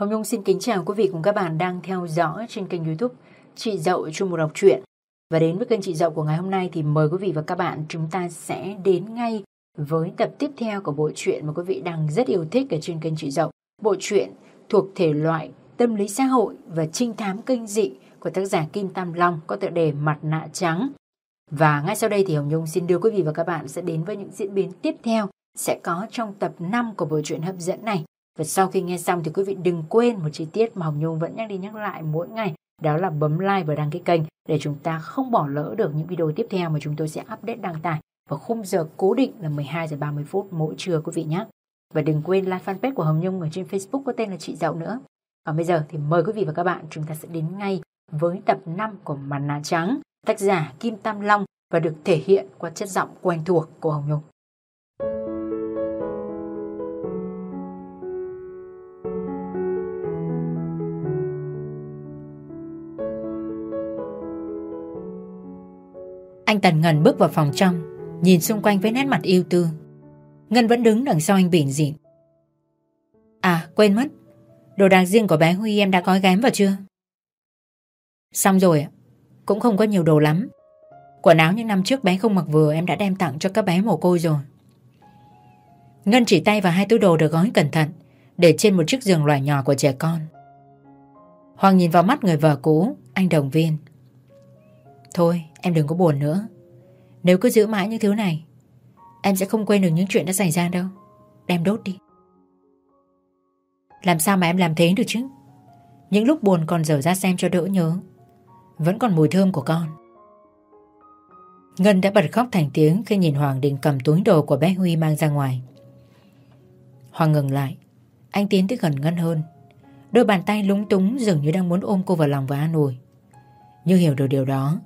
Hồng Nhung xin kính chào quý vị cùng các bạn đang theo dõi trên kênh youtube Chị Dậu chung một đọc truyện. Và đến với kênh Chị Dậu của ngày hôm nay thì mời quý vị và các bạn chúng ta sẽ đến ngay với tập tiếp theo của bộ truyện mà quý vị đang rất yêu thích ở trên kênh Chị Dậu. Bộ truyện thuộc thể loại tâm lý xã hội và trinh thám kinh dị của tác giả Kim Tam Long có tựa đề Mặt nạ trắng. Và ngay sau đây thì Hồng Nhung xin đưa quý vị và các bạn sẽ đến với những diễn biến tiếp theo sẽ có trong tập 5 của bộ truyện hấp dẫn này. Và sau khi nghe xong thì quý vị đừng quên một chi tiết mà Hồng Nhung vẫn nhắc đi nhắc lại mỗi ngày đó là bấm like và đăng ký kênh để chúng ta không bỏ lỡ được những video tiếp theo mà chúng tôi sẽ update đăng tải vào khung giờ cố định là 12 giờ 30 phút mỗi trưa quý vị nhé. Và đừng quên like fanpage của Hồng Nhung ở trên Facebook có tên là Chị Dậu nữa. Còn bây giờ thì mời quý vị và các bạn chúng ta sẽ đến ngay với tập 5 của Mặt nạ trắng, tác giả Kim Tam Long và được thể hiện qua chất giọng quen thuộc của Hồng Nhung. Anh Tần Ngân bước vào phòng trong, nhìn xung quanh với nét mặt yêu tư. Ngân vẫn đứng đằng sau anh bỉn dịn. À, quên mất. Đồ đạc riêng của bé Huy em đã gói ghém vào chưa? Xong rồi ạ. Cũng không có nhiều đồ lắm. Quần áo những năm trước bé không mặc vừa em đã đem tặng cho các bé mồ côi rồi. Ngân chỉ tay vào hai túi đồ được gói cẩn thận, để trên một chiếc giường loại nhỏ của trẻ con. Hoàng nhìn vào mắt người vợ cũ, anh đồng viên. Thôi, em đừng có buồn nữa. Nếu cứ giữ mãi những thứ này, em sẽ không quên được những chuyện đã xảy ra đâu. Đem đốt đi. Làm sao mà em làm thế được chứ? Những lúc buồn còn dở ra xem cho đỡ nhớ. Vẫn còn mùi thơm của con. Ngân đã bật khóc thành tiếng khi nhìn Hoàng định cầm túi đồ của bé Huy mang ra ngoài. Hoàng ngừng lại. Anh tiến tới gần Ngân hơn. Đôi bàn tay lúng túng dường như đang muốn ôm cô vào lòng và an ủi. Như hiểu được điều đó,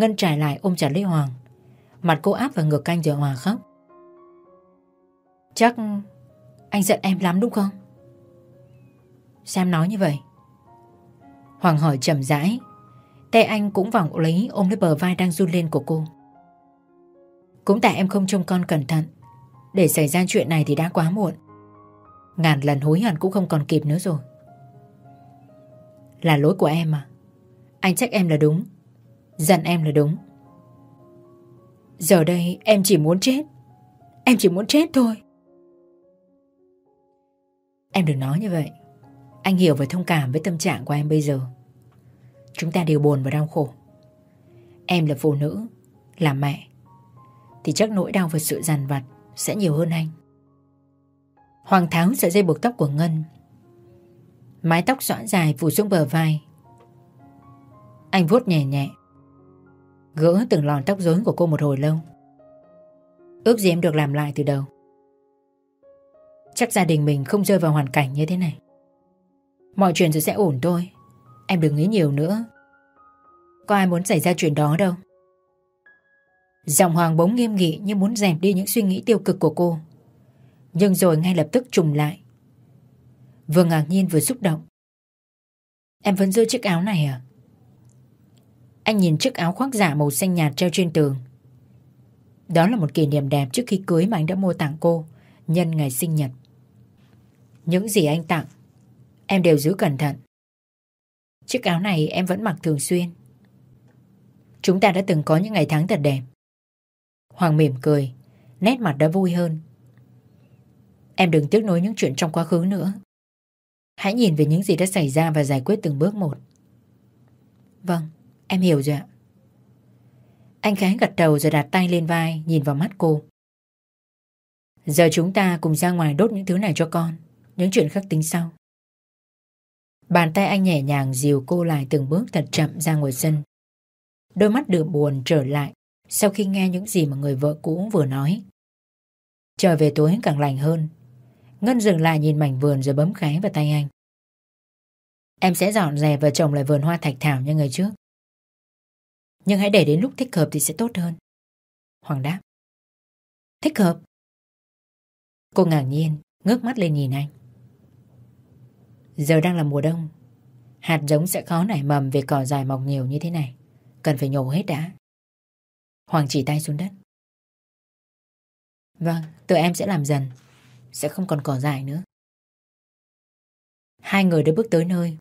Ngân trải lại ôm chặt lấy Hoàng. Mặt cô áp vào ngực anh rồi Hòa khóc. Chắc anh giận em lắm đúng không? Xem nói như vậy? Hoàng hỏi chậm rãi. Tay anh cũng vòng lấy ôm lấy bờ vai đang run lên của cô. Cũng tại em không trông con cẩn thận. Để xảy ra chuyện này thì đã quá muộn. Ngàn lần hối hận cũng không còn kịp nữa rồi. Là lỗi của em mà. Anh trách em là đúng. Giận em là đúng. Giờ đây em chỉ muốn chết. Em chỉ muốn chết thôi. Em đừng nói như vậy. Anh hiểu và thông cảm với tâm trạng của em bây giờ. Chúng ta đều buồn và đau khổ. Em là phụ nữ, là mẹ. Thì chắc nỗi đau và sự dằn vặt sẽ nhiều hơn anh. Hoàng tháo sợi dây buộc tóc của Ngân. Mái tóc xõa dài phủ xuống bờ vai. Anh vuốt nhẹ nhẹ. Gỡ từng lọn tóc rối của cô một hồi lâu. Ước gì em được làm lại từ đầu. Chắc gia đình mình không rơi vào hoàn cảnh như thế này. Mọi chuyện rồi sẽ ổn thôi. Em đừng nghĩ nhiều nữa. Có ai muốn xảy ra chuyện đó đâu. Giọng Hoàng bỗng nghiêm nghị như muốn dẹp đi những suy nghĩ tiêu cực của cô. Nhưng rồi ngay lập tức trùng lại. Vừa ngạc nhiên vừa xúc động. Em vẫn giữ chiếc áo này à? Anh nhìn chiếc áo khoác giả màu xanh nhạt treo trên tường. Đó là một kỷ niệm đẹp trước khi cưới mà anh đã mua tặng cô nhân ngày sinh nhật. Những gì anh tặng, em đều giữ cẩn thận. Chiếc áo này em vẫn mặc thường xuyên. Chúng ta đã từng có những ngày tháng thật đẹp. Hoàng mỉm cười, nét mặt đã vui hơn. Em đừng tiếc nối những chuyện trong quá khứ nữa. Hãy nhìn về những gì đã xảy ra và giải quyết từng bước một. Vâng, em hiểu rồi ạ. Anh khái gật đầu rồi đặt tay lên vai, nhìn vào mắt cô. Giờ chúng ta cùng ra ngoài đốt những thứ này cho con, những chuyện khác tính sau. Bàn tay anh nhẹ nhàng dìu cô lại từng bước thật chậm ra ngoài sân. Đôi mắt đượm buồn trở lại sau khi nghe những gì mà người vợ cũ vừa nói. Trở về tối càng lành hơn. Ngân dừng lại nhìn mảnh vườn rồi bấm khái vào tay anh. Em sẽ dọn dẹp và trồng lại vườn hoa thạch thảo như ngày trước. Nhưng hãy để đến lúc thích hợp thì sẽ tốt hơn. Hoàng đáp. Thích hợp? Cô ngạc nhiên, ngước mắt lên nhìn anh. Giờ đang là mùa đông. Hạt giống sẽ khó nảy mầm về cỏ dài mọc nhiều như thế này. Cần phải nhổ hết đã. Hoàng chỉ tay xuống đất. Vâng, tụi em sẽ làm dần. Sẽ không còn cỏ dài nữa. Hai người đã bước tới nơi.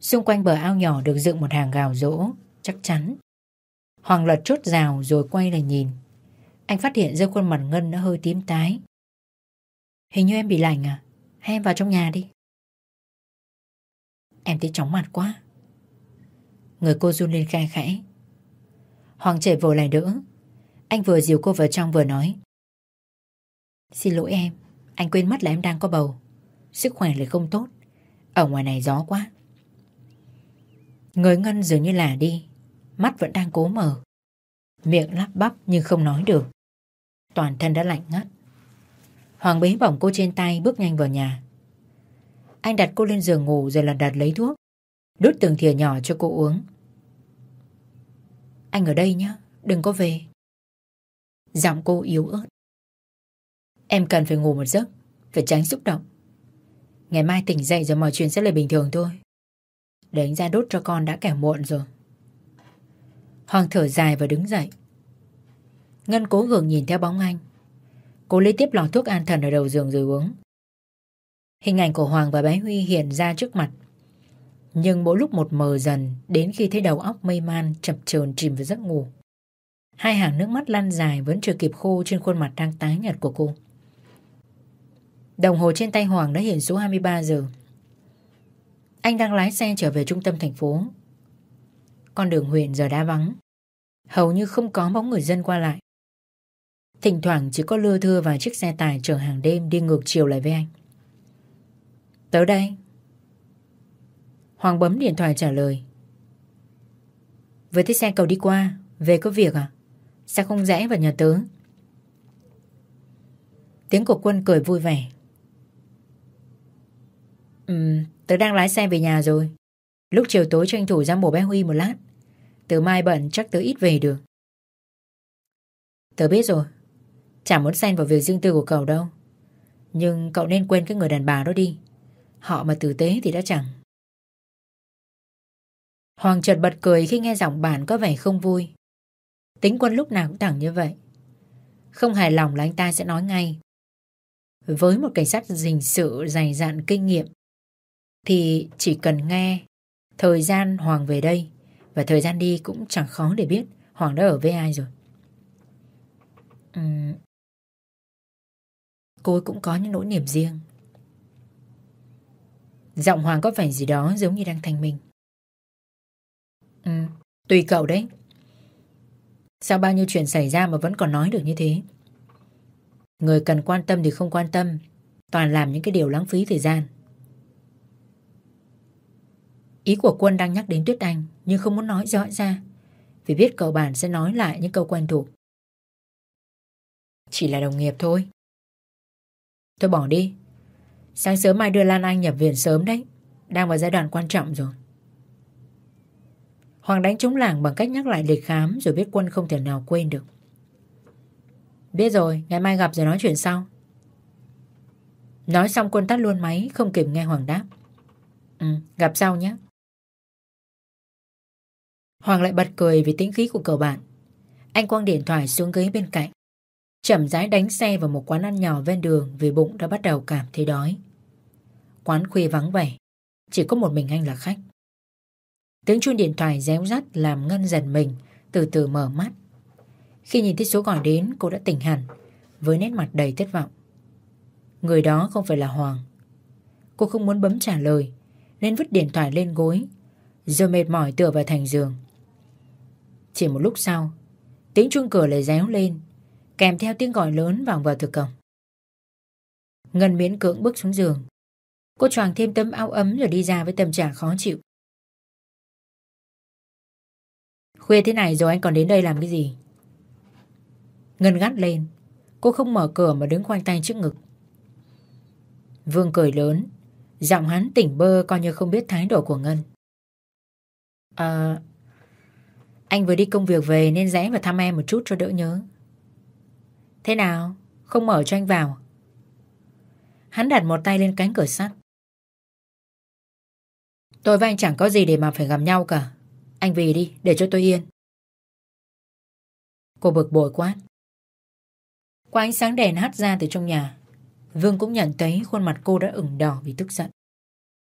Xung quanh bờ ao nhỏ được dựng một hàng gào rỗ, chắc chắn. Hoàng lật chốt rào rồi quay lại nhìn. Anh phát hiện ra khuôn mặt Ngân đã hơi tím tái. Hình như em bị lạnh à? Hay em vào trong nhà đi? Em thấy chóng mặt quá. Người cô run lên khe khẽ. Hoàng chạy vội lại đỡ. Anh vừa dìu cô vào trong vừa nói. Xin lỗi em, anh quên mất là em đang có bầu. Sức khỏe lại không tốt. Ở ngoài này gió quá. Người Ngân dường như là đi. Mắt vẫn đang cố mở. Miệng lắp bắp nhưng không nói được. Toàn thân đã lạnh ngắt. Hoàng bế bỏng cô trên tay bước nhanh vào nhà. Anh đặt cô lên giường ngủ rồi lần đặt lấy thuốc. Đút từng thìa nhỏ cho cô uống. Anh ở đây nhé, đừng có về. Giọng cô yếu ớt. Em cần phải ngủ một giấc, phải tránh xúc động. Ngày mai tỉnh dậy rồi mọi chuyện sẽ lại bình thường thôi. Để anh ra đốt cho con đã kẻ muộn rồi. Hoàng thở dài và đứng dậy. Ngân cố gượng nhìn theo bóng anh. Cô lấy tiếp lọ thuốc an thần ở đầu giường rồi uống. Hình ảnh của Hoàng và bé Huy hiện ra trước mặt. Nhưng mỗi lúc một mờ dần, đến khi thấy đầu óc mây man, chập chờn chìm vào giấc ngủ. Hai hàng nước mắt lăn dài vẫn chưa kịp khô trên khuôn mặt đang tái nhợt của cô. Đồng hồ trên tay Hoàng đã hiện số 23 giờ. Anh đang lái xe trở về trung tâm thành phố. Con đường huyện giờ đã vắng. Hầu như không có bóng người dân qua lại. Thỉnh thoảng chỉ có lưa thưa vài chiếc xe tải chở hàng đêm đi ngược chiều lại với anh. Tới đây. Hoàng bấm điện thoại trả lời. Với thấy xe cầu đi qua, về có việc à? Sao không rẽ vào nhà tớ? Tiếng của quân cười vui vẻ. Ừ, tớ đang lái xe về nhà rồi. Lúc chiều tối tranh thủ ra mổ bé Huy một lát. Từ mai bận chắc tớ ít về được. Tớ biết rồi. Chả muốn xen vào việc riêng tư của cậu đâu. Nhưng cậu nên quên cái người đàn bà đó đi. Họ mà tử tế thì đã chẳng. Hoàng chợt bật cười khi nghe giọng bản có vẻ không vui. Tính quân lúc nào cũng thẳng như vậy. Không hài lòng là anh ta sẽ nói ngay. Với một cảnh sát hình sự dày dặn kinh nghiệm, thì chỉ cần nghe thời gian Hoàng về đây và thời gian đi cũng chẳng khó để biết Hoàng đã ở với ai rồi. Uhm. Cô ấy cũng có những nỗi niềm riêng. Giọng Hoàng có vẻ gì đó giống như đang thanh minh. Uhm. tùy cậu đấy. Sao bao nhiêu chuyện xảy ra mà vẫn còn nói được như thế? Người cần quan tâm thì không quan tâm, toàn làm những cái điều lãng phí thời gian. Ý của quân đang nhắc đến Tuyết Anh nhưng không muốn nói rõ ra vì biết cậu bản sẽ nói lại những câu quen thuộc. Chỉ là đồng nghiệp thôi. Thôi bỏ đi. Sáng sớm mai đưa Lan Anh nhập viện sớm đấy. Đang vào giai đoạn quan trọng rồi. Hoàng đánh trống làng bằng cách nhắc lại lịch khám rồi biết quân không thể nào quên được. Biết rồi, ngày mai gặp rồi nói chuyện sau. Nói xong quân tắt luôn máy, không kịp nghe Hoàng đáp. Ừ, gặp sau nhé. Hoàng lại bật cười vì tính khí của cậu bạn. Anh quăng điện thoại xuống ghế bên cạnh. Chậm rãi đánh xe vào một quán ăn nhỏ ven đường vì bụng đã bắt đầu cảm thấy đói. Quán khuya vắng vẻ, chỉ có một mình anh là khách. Tiếng chuông điện thoại réo rắt làm Ngân dần mình, từ từ mở mắt. Khi nhìn thấy số gọi đến, cô đã tỉnh hẳn, với nét mặt đầy thất vọng. Người đó không phải là Hoàng. Cô không muốn bấm trả lời, nên vứt điện thoại lên gối, rồi mệt mỏi tựa vào thành giường. Chỉ một lúc sau, tiếng chuông cửa lại réo lên, kèm theo tiếng gọi lớn vang vào từ cổng. Ngân miễn cưỡng bước xuống giường. Cô choàng thêm tấm áo ấm rồi đi ra với tâm trạng khó chịu. Khuya thế này rồi anh còn đến đây làm cái gì? Ngân gắt lên. Cô không mở cửa mà đứng khoanh tay trước ngực. Vương cười lớn. Giọng hắn tỉnh bơ coi như không biết thái độ của Ngân. À, anh vừa đi công việc về nên rẽ vào thăm em một chút cho đỡ nhớ. Thế nào? Không mở cho anh vào. Hắn đặt một tay lên cánh cửa sắt. Tôi và anh chẳng có gì để mà phải gặp nhau cả. Anh về đi, để cho tôi yên. Cô bực bội quá. Qua ánh sáng đèn hắt ra từ trong nhà, Vương cũng nhận thấy khuôn mặt cô đã ửng đỏ vì tức giận.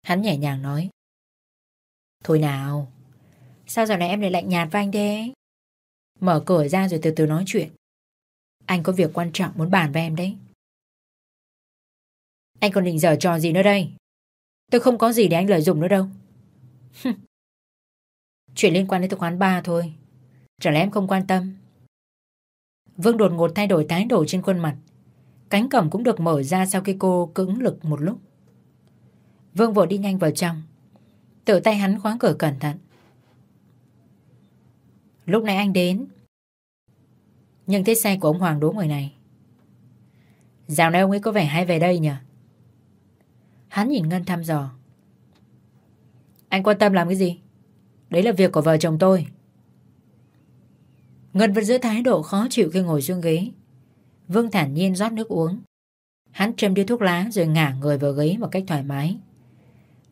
Hắn nhẹ nhàng nói. Thôi nào, sao giờ này em lại lạnh nhạt với anh thế? Mở cửa ra rồi từ từ nói chuyện. Anh có việc quan trọng muốn bàn với em đấy. Anh còn định giở trò gì nữa đây? Tôi không có gì để anh lợi dụng nữa đâu. Chuyện liên quan đến tôi quán ba thôi. Chả lẽ em không quan tâm? Vương đột ngột thay đổi thái độ trên khuôn mặt. Cánh cổng cũng được mở ra sau khi cô cứng lực một lúc. Vương vội đi nhanh vào trong. Tự tay hắn khóa cửa cẩn thận. Lúc này anh đến. Nhưng thấy xe của ông Hoàng đố người này. Dạo này ông ấy có vẻ hay về đây nhỉ? Hắn nhìn Ngân thăm dò. Anh quan tâm làm cái gì? Đấy là việc của vợ chồng tôi. Ngân vẫn giữ thái độ khó chịu khi ngồi xuống ghế. Vương thản nhiên rót nước uống. Hắn châm điếu thuốc lá rồi ngả người vào ghế một cách thoải mái.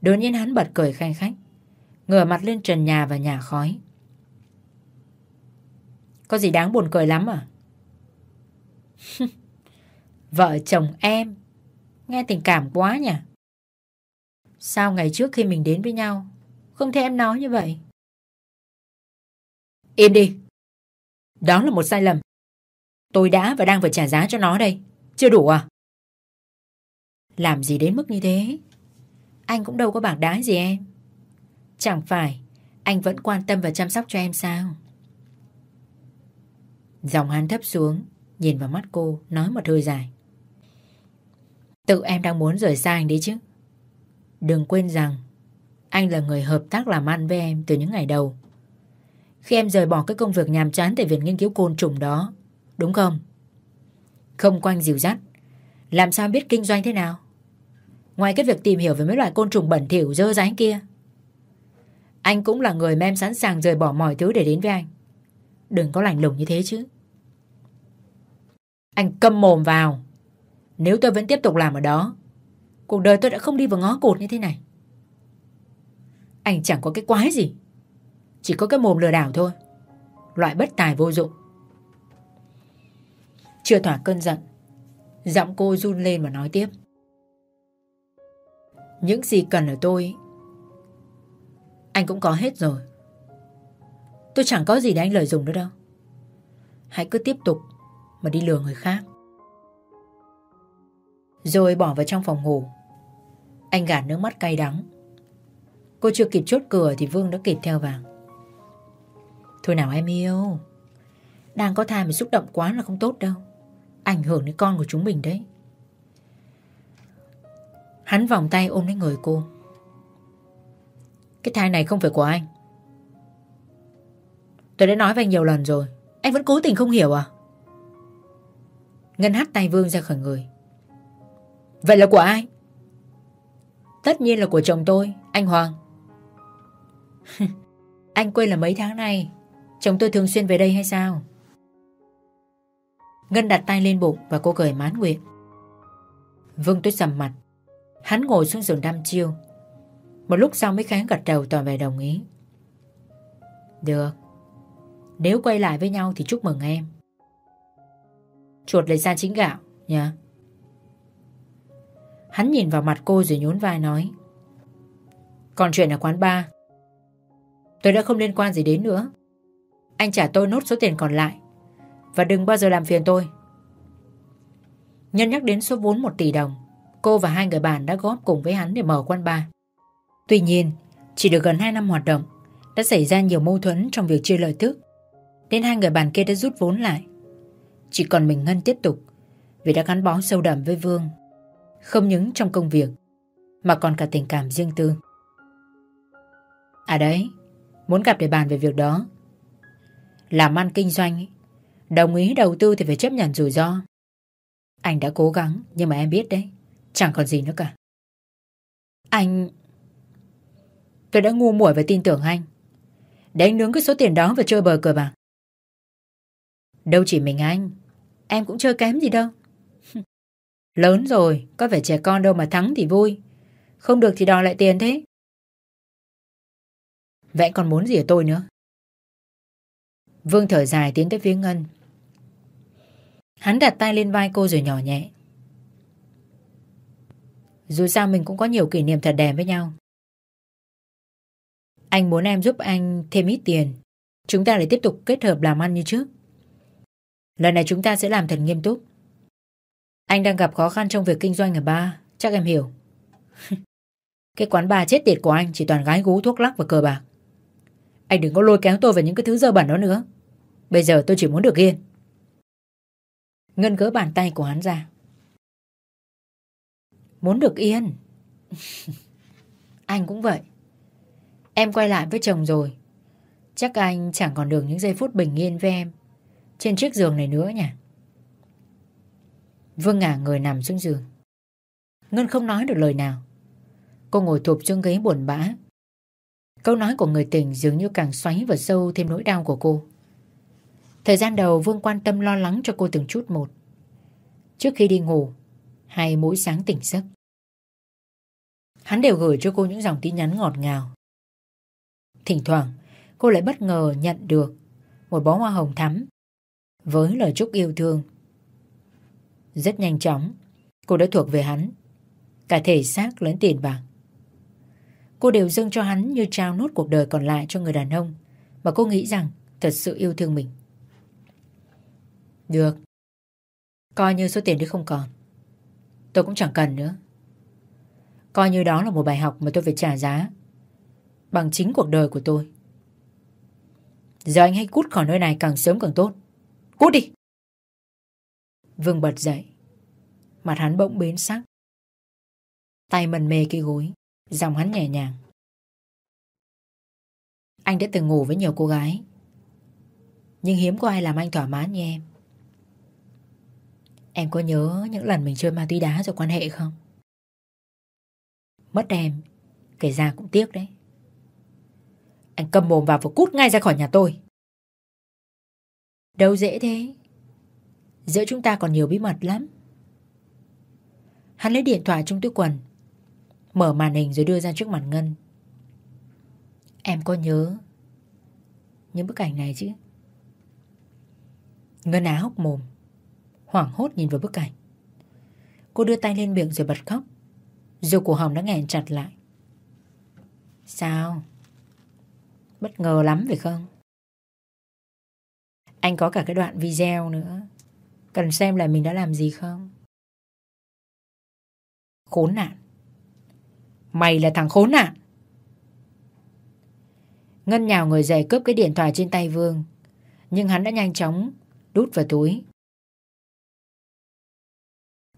Đột nhiên hắn bật cười khanh khách. Ngửa mặt lên trần nhà và nhà khói. Có gì đáng buồn cười lắm à? Vợ chồng em. Nghe tình cảm quá nhỉ? Sao ngày trước khi mình đến với nhau, Không thể em nói như vậy? Im đi. Đó là một sai lầm. Tôi đã và đang phải trả giá cho nó đây. Chưa đủ à? Làm gì đến mức như thế? Anh cũng đâu có bảng đá gì em. Chẳng phải Anh vẫn quan tâm và chăm sóc cho em sao? Dòng hắn thấp xuống, Nhìn vào mắt cô, Nói một hơi dài. Tự em đang muốn rời xa anh đấy chứ? Đừng quên rằng, Anh là người hợp tác làm ăn với em Từ những ngày đầu. Khi em rời bỏ cái công việc nhàm chán Tại viện nghiên cứu côn trùng đó, Đúng không? Không quanh dìu dắt, Làm sao biết kinh doanh thế nào? Ngoài cái việc tìm hiểu về mấy loại côn trùng bẩn thỉu dơ dáng kia, Anh cũng là người mà em sẵn sàng rời bỏ mọi thứ để đến với anh. Đừng có lạnh lùng như thế chứ. Anh câm mồm vào. Nếu tôi vẫn tiếp tục làm ở đó, Cuộc đời tôi đã không đi vào ngó cụt như thế này. Anh chẳng có cái quái gì. Chỉ có cái mồm lừa đảo thôi. Loại bất tài vô dụng. Chưa thỏa cơn giận, Giọng cô run lên và nói tiếp. Những gì cần ở tôi, Anh cũng có hết rồi. Tôi chẳng có gì để anh lợi dụng nữa đâu. Hãy cứ tiếp tục Mà đi lừa người khác. Rồi bỏ vào trong phòng ngủ. Anh gạt nước mắt cay đắng. Cô chưa kịp chốt cửa Thì Vương đã kịp theo vào. Thôi nào em yêu. Đang có thai mà xúc động quá là không tốt đâu. Ảnh hưởng đến con của chúng mình đấy. Hắn vòng tay ôm lấy người cô. Cái thai này không phải của anh. Tôi đã nói với anh nhiều lần rồi. Anh vẫn cố tình không hiểu à? Ngân hắt tay Vương ra khỏi người. Vậy là của ai? Tất nhiên là của chồng tôi, Anh Hoàng. Anh quên là mấy tháng nay, Chồng tôi thường xuyên về đây hay sao? Ngân đặt tay lên bụng Và cô cười mán nguyện. Vương tôi sầm mặt. Hắn ngồi xuống giường đăm chiêu. Một lúc sau mới kháng gật đầu tỏ vẻ đồng ý. Được nếu quay lại với nhau thì chúc mừng em. Chuột lấy ra chính gạo, Nhá. Hắn nhìn vào mặt cô rồi nhún vai nói, Còn chuyện ở quán bar. Tôi đã không liên quan gì đến nữa. Anh trả tôi nốt số tiền còn lại Và đừng bao giờ làm phiền tôi. Nhân nhắc đến số vốn 1 tỷ đồng, Cô và hai người bạn đã góp cùng với hắn để mở quán bar. Tuy nhiên, Chỉ được gần 2 năm hoạt động, Đã xảy ra nhiều mâu thuẫn trong việc chia lợi tức nên hai người bạn kia đã rút vốn lại. Chỉ còn mình Ngân tiếp tục, Vì đã gắn bó sâu đậm với Vương. Không những trong công việc, Mà còn cả tình cảm riêng tư. À đấy, Muốn gặp để bàn về việc đó. Làm ăn kinh doanh Đồng ý đầu tư thì phải chấp nhận rủi ro. Anh đã cố gắng, Nhưng mà em biết đấy, Chẳng còn gì nữa cả. Anh, Tôi đã ngu muội và tin tưởng anh. Để anh nướng cái số tiền đó và chơi bờ cờ bạc. Đâu chỉ mình anh. Em cũng chơi kém gì đâu. Lớn rồi, Có phải trẻ con đâu mà thắng thì vui. Không được thì đòi lại tiền thế. Vậy còn muốn gì ở tôi nữa? Vương thở dài tiến tới phía Ngân. Hắn đặt tay lên vai cô rồi nhỏ nhẹ. Dù sao mình cũng có nhiều kỷ niệm thật đẹp với nhau. Anh muốn em giúp anh thêm ít tiền. Chúng ta lại tiếp tục kết hợp làm ăn như trước. Lần này chúng ta sẽ làm thật nghiêm túc. Anh đang gặp khó khăn trong việc kinh doanh ở ba, chắc em hiểu. cái quán bà chết tiệt của anh chỉ toàn gái gú thuốc lắc và cờ bạc. Anh đừng có lôi kéo tôi vào những cái thứ dơ bẩn đó nữa. Bây giờ tôi chỉ muốn được yên. Ngân gỡ bàn tay của hắn ra. Muốn được yên. anh cũng vậy. Em quay lại với chồng rồi. Chắc anh chẳng còn được những giây phút bình yên với em. Trên chiếc giường này nữa nhỉ? Vương ngả người nằm xuống giường. Ngân không nói được lời nào. Cô ngồi thụp xuống ghế buồn bã. Câu nói của người tình dường như càng xoáy vào sâu thêm nỗi đau của cô. Thời gian đầu Vương quan tâm lo lắng cho cô từng chút một. Trước khi đi ngủ, hay mỗi sáng tỉnh giấc. Hắn đều gửi cho cô những dòng tin nhắn ngọt ngào. Thỉnh thoảng, cô lại bất ngờ nhận được một bó hoa hồng thắm với lời chúc yêu thương. Rất nhanh chóng, cô đã thuộc về hắn, cả thể xác lẫn tiền bạc. Cô đều dâng cho hắn như trao nốt cuộc đời còn lại cho người đàn ông mà cô nghĩ rằng thật sự yêu thương mình. Được. Coi như số tiền đấy không còn. Tôi cũng chẳng cần nữa. Coi như đó là một bài học mà tôi phải trả giá. Bằng chính cuộc đời của tôi. Giờ anh hãy cút khỏi nơi này càng sớm càng tốt. Cút đi! Vương bật dậy. Mặt hắn bỗng bến sắc. Tay mần mê cái gối. giọng hắn nhẹ nhàng. Anh đã từng ngủ với nhiều cô gái. Nhưng hiếm có ai làm anh thỏa mãn như em. Em có nhớ những lần mình chơi ma túy đá rồi quan hệ không? Mất em, kể ra cũng tiếc đấy. Anh cầm mồm vào và cút ngay ra khỏi nhà tôi. Đâu dễ thế. Giữa chúng ta còn nhiều bí mật lắm. Hắn lấy điện thoại trong túi quần, mở màn hình rồi đưa ra trước mặt Ngân. Em có nhớ những bức ảnh này chứ? Ngân á hốc mồm hoảng hốt nhìn vào bức ảnh. Cô đưa tay lên miệng rồi bật khóc. Dù cổ họng đã nghẹn chặt lại. Sao? Bất ngờ lắm phải không? Anh có cả cái đoạn video nữa. Cần xem là mình đã làm gì không? Khốn nạn. Mày là thằng khốn nạn. Ngân nhào người dậy cướp cái điện thoại trên tay Vương. Nhưng hắn đã nhanh chóng đút vào túi.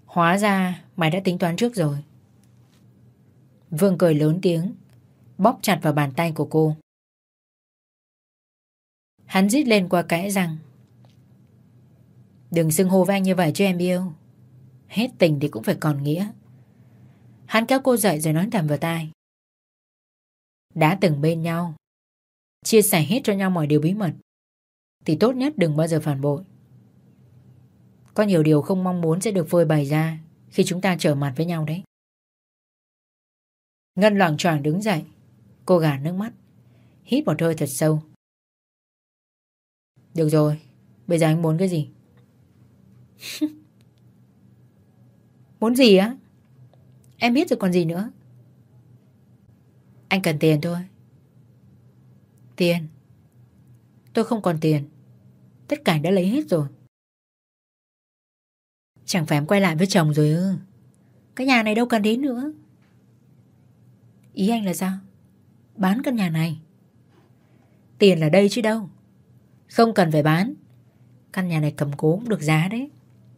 Hóa ra mày đã tính toán trước rồi. Vương cười lớn tiếng, bóp chặt vào bàn tay của cô. Hắn rít lên qua cãi rằng: Đừng xưng hô với anh như vậy cho em yêu. Hết tình thì cũng phải còn nghĩa. Hắn kéo cô dậy rồi nói thầm vào tai. Đã từng bên nhau, chia sẻ hết cho nhau mọi điều bí mật, thì tốt nhất đừng bao giờ phản bội. Có nhiều điều không mong muốn sẽ được phơi bày ra khi chúng ta trở mặt với nhau đấy. Ngân loảng choảng đứng dậy, cô gạt nước mắt, hít một hơi thật sâu. Được rồi, bây giờ anh muốn cái gì? muốn gì á? Em biết rồi còn gì nữa. Anh cần tiền thôi. Tiền? Tôi không còn tiền. Tất cả đã lấy hết rồi. Chẳng phải em quay lại với chồng rồi ư Cái nhà này đâu cần đến nữa Ý anh là sao Bán căn nhà này Tiền là đây chứ đâu không cần phải bán. Căn nhà này cầm cố cũng được giá đấy.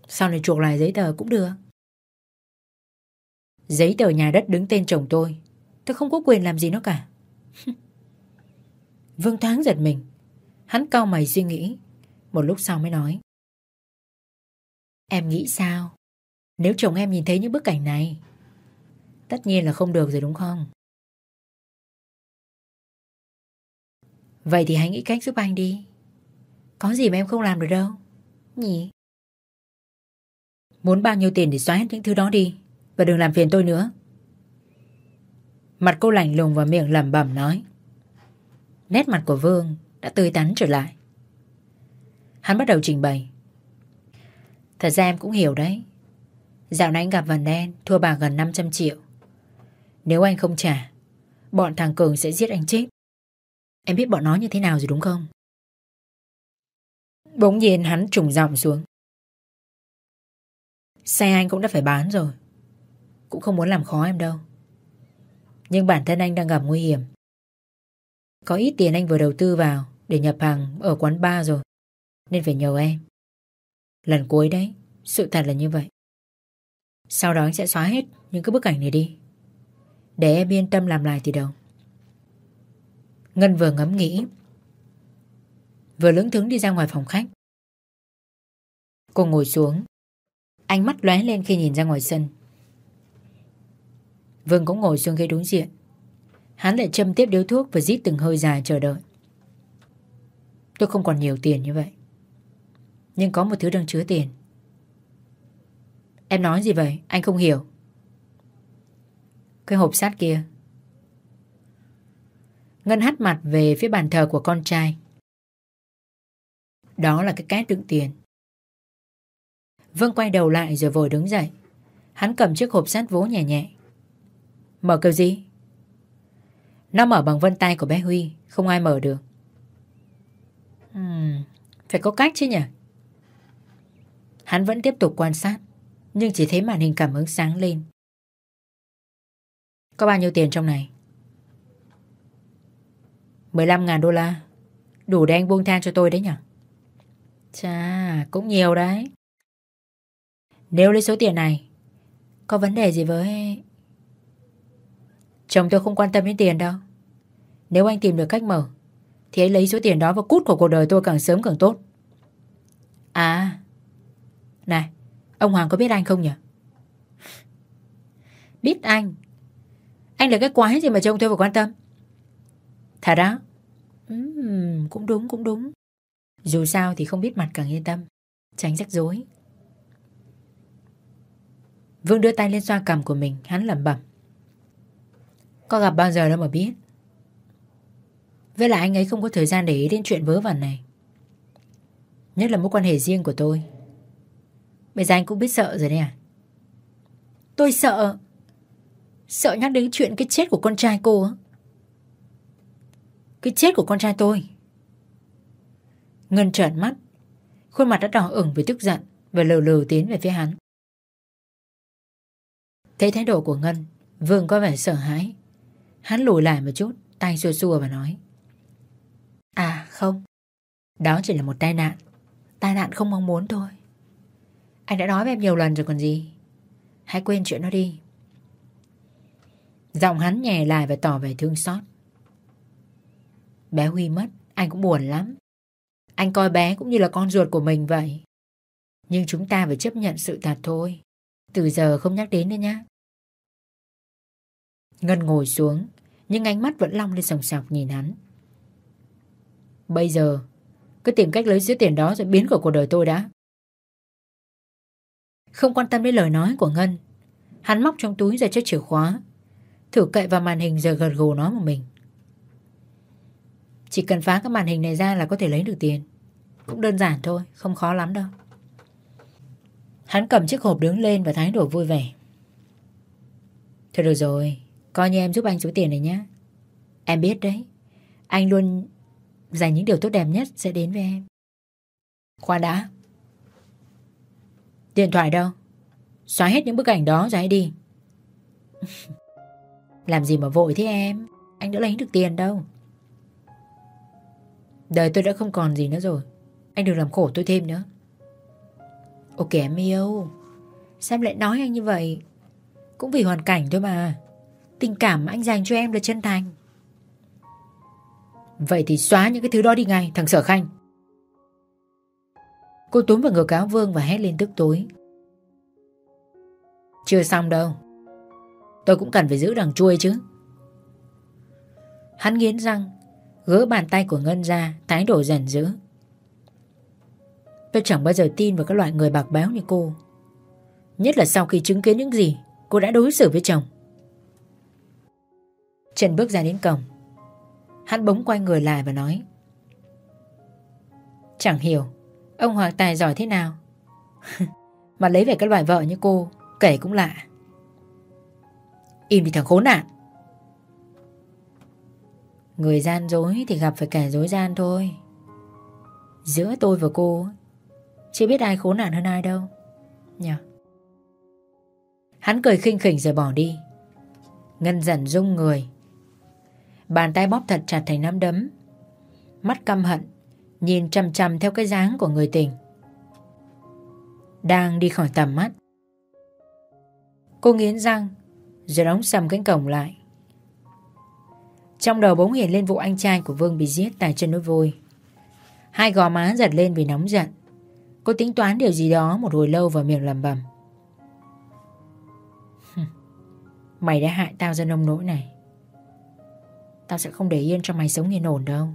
Sau này chuộc lại giấy tờ cũng được. Giấy tờ nhà đất đứng tên chồng tôi. Tôi không có quyền làm gì nó cả. Vương Thoáng giật mình. Hắn cau mày suy nghĩ. Một lúc sau mới nói. Em nghĩ sao? Nếu chồng em nhìn thấy những bức ảnh này, Tất nhiên là không được rồi đúng không? Vậy thì hãy nghĩ cách giúp anh đi. Có gì mà em không làm được đâu. Nhỉ? Muốn bao nhiêu tiền để xóa hết những thứ đó đi Và đừng làm phiền tôi nữa. Mặt cô lạnh lùng và miệng lẩm bẩm nói. Nét mặt của Vương đã tươi tắn trở lại. Hắn bắt đầu trình bày. Thật ra em cũng hiểu đấy. Dạo này anh gặp Vân Đen Thua bà gần 500 triệu. Nếu anh không trả Bọn thằng Cường sẽ giết anh chết. Em biết bọn nó như thế nào rồi đúng không? Bỗng nhiên hắn trùng giọng xuống. Xe anh cũng đã phải bán rồi. Cũng không muốn làm khó em đâu. Nhưng bản thân anh đang gặp nguy hiểm. Có ít tiền anh vừa đầu tư vào để nhập hàng ở quán bar rồi. Nên phải nhờ em. Lần cuối đấy, sự thật là như vậy. Sau đó anh sẽ xóa hết những cái bức ảnh này đi. Để em yên tâm làm lại từ đầu. Ngân vừa ngẫm nghĩ Vừa lững thững đi ra ngoài phòng khách. Cô ngồi xuống. Ánh mắt lóe lên khi nhìn ra ngoài sân. Vương cũng ngồi xuống ghế đối diện. Hắn lại châm tiếp điếu thuốc Và rít từng hơi dài chờ đợi. Tôi không còn nhiều tiền như vậy, Nhưng có một thứ đang chứa tiền. Em nói gì vậy? Anh không hiểu. Cái hộp sắt kia. Ngân hắt mặt về phía bàn thờ của con trai. Đó là cái két đựng tiền. Vâng quay đầu lại rồi vội đứng dậy. Hắn cầm chiếc hộp sắt vỗ nhẹ nhẹ. Mở kiểu gì? Nó mở bằng vân tay của bé Huy Không ai mở được. Uhm, Phải có cách chứ nhỉ? Hắn vẫn tiếp tục quan sát Nhưng chỉ thấy màn hình cảm ứng sáng lên. Có bao nhiêu tiền trong này? 15 ngàn đô la. Đủ để anh buông tha cho tôi đấy nhỉ? Chà cũng nhiều đấy. Nếu lấy số tiền này Có vấn đề gì với Chồng tôi không quan tâm đến tiền đâu. Nếu anh tìm được cách mở Thì hãy lấy số tiền đó và cút khỏi cuộc đời tôi càng sớm càng tốt. À Này Ông Hoàng có biết anh không nhỉ? Biết anh. Anh là cái quái gì mà chồng tôi phải quan tâm? Thật đó uhm, Cũng đúng cũng đúng. Dù sao thì không biết mặt càng yên tâm, Tránh rắc rối. Vương đưa tay lên xoa cằm của mình, Hắn lẩm bẩm. Có gặp bao giờ đâu mà biết. Với lại anh ấy không có thời gian để ý đến chuyện vớ vẩn này. Nhất là mối quan hệ riêng của tôi. Bây giờ anh cũng biết sợ rồi đấy à? Tôi sợ. Sợ nhắc đến chuyện cái chết của con trai cô á. Cái chết của con trai tôi. Ngân trợn mắt. Khuôn mặt đã đỏ ửng vì tức giận Và lờ lờ tiến về phía hắn. Thấy thái độ của Ngân Vương có vẻ sợ hãi. Hắn lùi lại một chút Tay xua xua và nói À không. Đó chỉ là một tai nạn. Tai nạn không mong muốn thôi. Anh đã nói với em nhiều lần rồi còn gì. Hãy quên chuyện nó đi. Giọng hắn nhè lại và tỏ vẻ thương xót. Bé Huy mất, anh cũng buồn lắm. Anh coi bé cũng như là con ruột của mình vậy. Nhưng chúng ta phải chấp nhận sự thật thôi. Từ giờ không nhắc đến nữa nhé. Ngân ngồi xuống, nhưng ánh mắt vẫn long lên sòng sọc nhìn hắn. Bây giờ, cứ tìm cách lấy số tiền đó rồi biến khỏi cuộc đời tôi đã. Không quan tâm đến lời nói của Ngân, hắn móc trong túi ra chiếc chìa khóa, thử cậy vào màn hình rồi gật gù nói một mình. Chỉ cần phá các màn hình này ra là có thể lấy được tiền. Cũng đơn giản thôi, Không khó lắm đâu. Hắn cầm chiếc hộp đứng lên và thái độ vui vẻ. Thôi được rồi, Coi như em giúp anh số tiền này nhé Em biết đấy, Anh luôn dành những điều tốt đẹp nhất sẽ đến với em. Khoan đã. Điện thoại đâu? Xóa hết những bức ảnh đó rồi hãy đi. Làm gì mà vội thế em? Anh đã lấy được tiền đâu. Đời tôi đã không còn gì nữa rồi. Anh đừng làm khổ tôi thêm nữa. Ok em yêu Sao em lại nói anh như vậy? Cũng vì hoàn cảnh thôi mà. Tình cảm anh dành cho em là chân thành. Vậy thì xóa những cái thứ đó đi ngay, Thằng Sở Khanh. Cô túm vào ngực áo Vương và hét lên tức tối. Chưa xong đâu. Tôi cũng cần phải giữ đằng chuôi chứ. Hắn nghiến răng. Gỡ bàn tay của Ngân ra Thái độ giận dữ. Tôi chẳng bao giờ tin vào các loại người bạc béo như cô. Nhất là sau khi chứng kiến những gì Cô đã đối xử với chồng. Trần bước ra đến cổng. Hắn bỗng quay người lại và nói, Chẳng hiểu, Ông Hoàng Tài giỏi thế nào? Mà lấy về các loại vợ như cô, Kể cũng lạ. Im đi thằng khốn nạn. Người gian dối thì gặp phải kẻ dối gian thôi. Giữa tôi và cô, Chưa biết ai khốn nạn hơn ai đâu. Nhờ. Hắn cười khinh khỉnh rồi bỏ đi. Ngân dần rung người. Bàn tay bóp thật chặt thành nắm đấm. Mắt căm hận, Nhìn chằm chằm theo cái dáng của người tình. Đang đi khỏi tầm mắt. Cô nghiến răng, Rồi đóng sầm cánh cổng lại. Trong đầu bỗng hiện lên vụ anh trai của Vương bị giết tại chân núi vôi. Hai gò má giật lên vì nóng giận. Cô tính toán điều gì đó một hồi lâu vào miệng lầm bầm Mày đã hại tao ra nông nỗi này. Tao sẽ không để yên cho mày sống yên ổn đâu.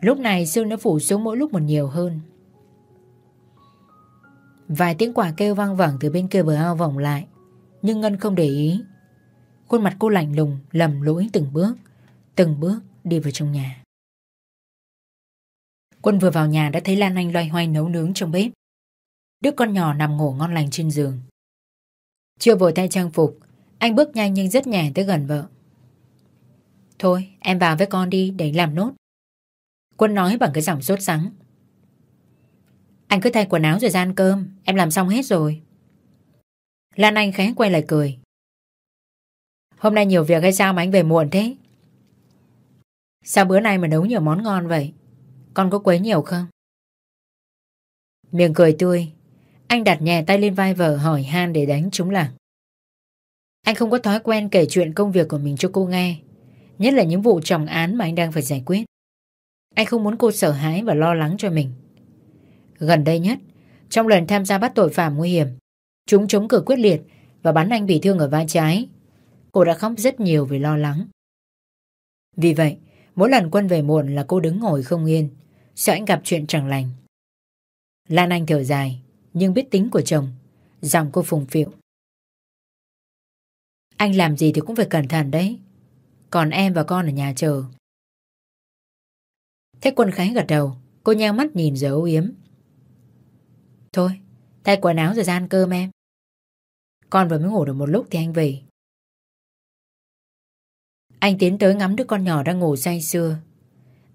Lúc này sương đã phủ xuống mỗi lúc một nhiều hơn. Vài tiếng quả kêu vang vẳng từ bên kia bờ ao vọng lại, Nhưng Ngân không để ý. Khuôn mặt cô lạnh lùng, lầm lỗi từng bước Từng bước đi vào trong nhà. Quân vừa vào nhà đã thấy Lan Anh loay hoay nấu nướng trong bếp. Đứa con nhỏ nằm ngủ ngon lành trên giường. Chưa vội thay trang phục, Anh bước nhanh nhưng rất nhẹ tới gần vợ. Thôi, em vào với con đi, để làm nốt. Quân nói bằng cái giọng sốt sắng. Anh cứ thay quần áo rồi ra ăn cơm, Em làm xong hết rồi. Lan Anh khẽ quay lại cười. Hôm nay nhiều việc hay sao mà anh về muộn thế? Sao bữa nay mà nấu nhiều món ngon vậy? Con có quấy nhiều không? Miệng cười tươi. Anh đặt nhẹ tay lên vai vợ hỏi han để đánh trúng lặng. Anh không có thói quen kể chuyện công việc của mình cho cô nghe, Nhất là những vụ trọng án mà anh đang phải giải quyết. Anh không muốn cô sợ hãi và lo lắng cho mình. Gần đây nhất, Trong lần tham gia bắt tội phạm nguy hiểm, Chúng chống cử quyết liệt Và bắn anh bị thương ở vai trái Cô đã khóc rất nhiều vì lo lắng. Vì vậy, Mỗi lần quân về muộn là cô đứng ngồi không yên. Sợ anh gặp chuyện chẳng lành. Lan Anh thở dài, Nhưng biết tính của chồng, Giọng cô phùng phịu. Anh làm gì thì cũng phải cẩn thận đấy. Còn em và con ở nhà chờ. Thế quân khái gật đầu, Cô nheo mắt nhìn giờ âu yếm. Thôi, Thay quần áo rồi ra ăn cơm em. Con vừa mới ngủ được một lúc thì anh về. Anh tiến tới ngắm đứa con nhỏ đang ngủ say sưa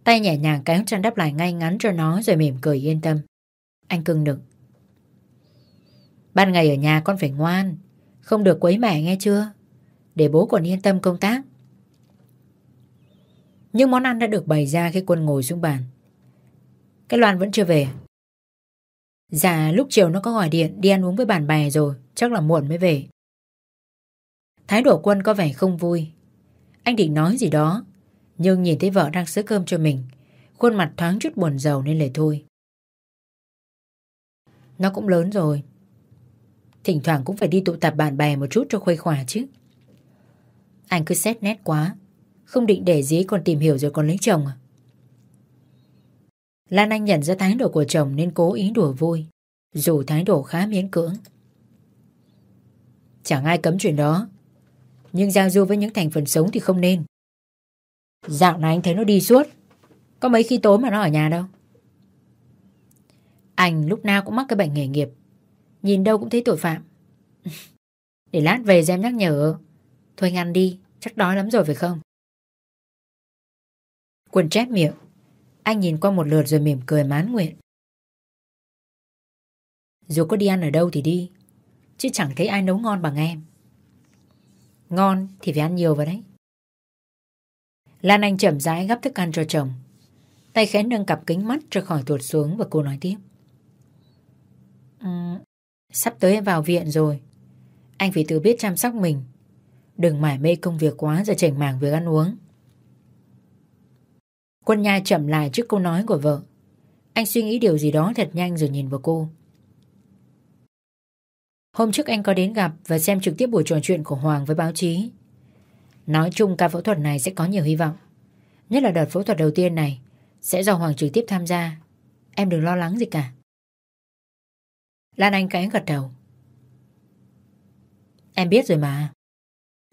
Tay nhẹ nhàng kéo chăn đắp lại ngay ngắn cho nó Rồi mỉm cười yên tâm Anh cưng nực Ban ngày ở nhà con phải ngoan Không được quấy mẹ nghe chưa Để bố còn yên tâm công tác nhưng món ăn đã được bày ra khi quân ngồi xuống bàn. Cái Loan vẫn chưa về. Dạ lúc chiều nó có gọi điện đi ăn uống với bạn bè rồi, chắc là muộn mới về. Thái độ quân có vẻ không vui. Anh định nói gì đó, nhưng nhìn thấy vợ đang sữa cơm cho mình, khuôn mặt thoáng chút buồn giàu nên lời thôi. Nó cũng lớn rồi. Thỉnh thoảng cũng phải đi tụ tập bạn bè một chút cho khuây khỏa chứ. Anh cứ xét nét quá. Không định để dí còn tìm hiểu rồi còn lấy chồng à? Lan Anh nhận ra thái độ của chồng nên cố ý đùa vui, dù thái độ khá miễn cưỡng. Chẳng ai cấm chuyện đó, nhưng giao du với những thành phần sống thì không nên. Dạo này anh thấy nó đi suốt, có mấy khi tối mà nó ở nhà đâu. Anh lúc nào cũng mắc cái bệnh nghề nghiệp, nhìn đâu cũng thấy tội phạm. Để lát về xem nhắc nhở. Thôi anh ăn đi, chắc đói lắm rồi phải không? quần chép miệng. Anh nhìn qua một lượt rồi mỉm cười mán nguyện. Dù có đi ăn ở đâu thì đi. Chứ chẳng thấy ai nấu ngon bằng em. Ngon thì phải ăn nhiều vào đấy. Lan Anh chậm rãi gắp thức ăn cho chồng. Tay khẽ nâng cặp kính mắt cho khỏi tuột xuống và cô nói tiếp. Um, sắp tới em vào viện rồi. Anh phải tự biết chăm sóc mình. Đừng mải mê công việc quá rồi chảnh mảng việc ăn uống. Quân Nha chậm lại trước câu nói của vợ. Anh suy nghĩ điều gì đó thật nhanh rồi nhìn vào cô. Hôm trước anh có đến gặp và xem trực tiếp buổi trò chuyện của Hoàng với báo chí. Nói chung ca phẫu thuật này sẽ có nhiều hy vọng. Nhất là đợt phẫu thuật đầu tiên này sẽ do Hoàng trực tiếp tham gia. Em đừng lo lắng gì cả. Lan Anh cái gật đầu. Em biết rồi mà.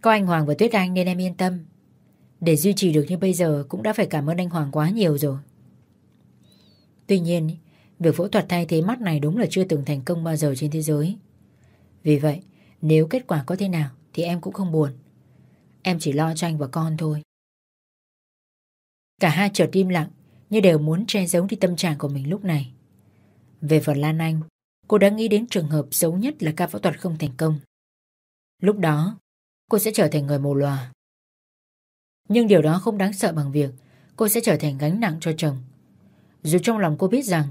Có anh Hoàng và Tuyết Anh nên em yên tâm. Để duy trì được như bây giờ cũng đã phải cảm ơn anh Hoàng quá nhiều rồi. Tuy nhiên, việc phẫu thuật thay thế mắt này đúng là chưa từng thành công bao giờ trên thế giới. Vì vậy, nếu kết quả có thế nào thì em cũng không buồn. Em chỉ lo cho anh và con thôi. Cả hai chợt im lặng Như đều muốn che giấu đi tâm trạng của mình lúc này. Về phần Lan Anh Cô đã nghĩ đến trường hợp xấu nhất là ca phẫu thuật không thành công. Lúc đó Cô sẽ trở thành người mù lòa Nhưng điều đó không đáng sợ bằng việc Cô sẽ trở thành gánh nặng cho chồng. Dù trong lòng cô biết rằng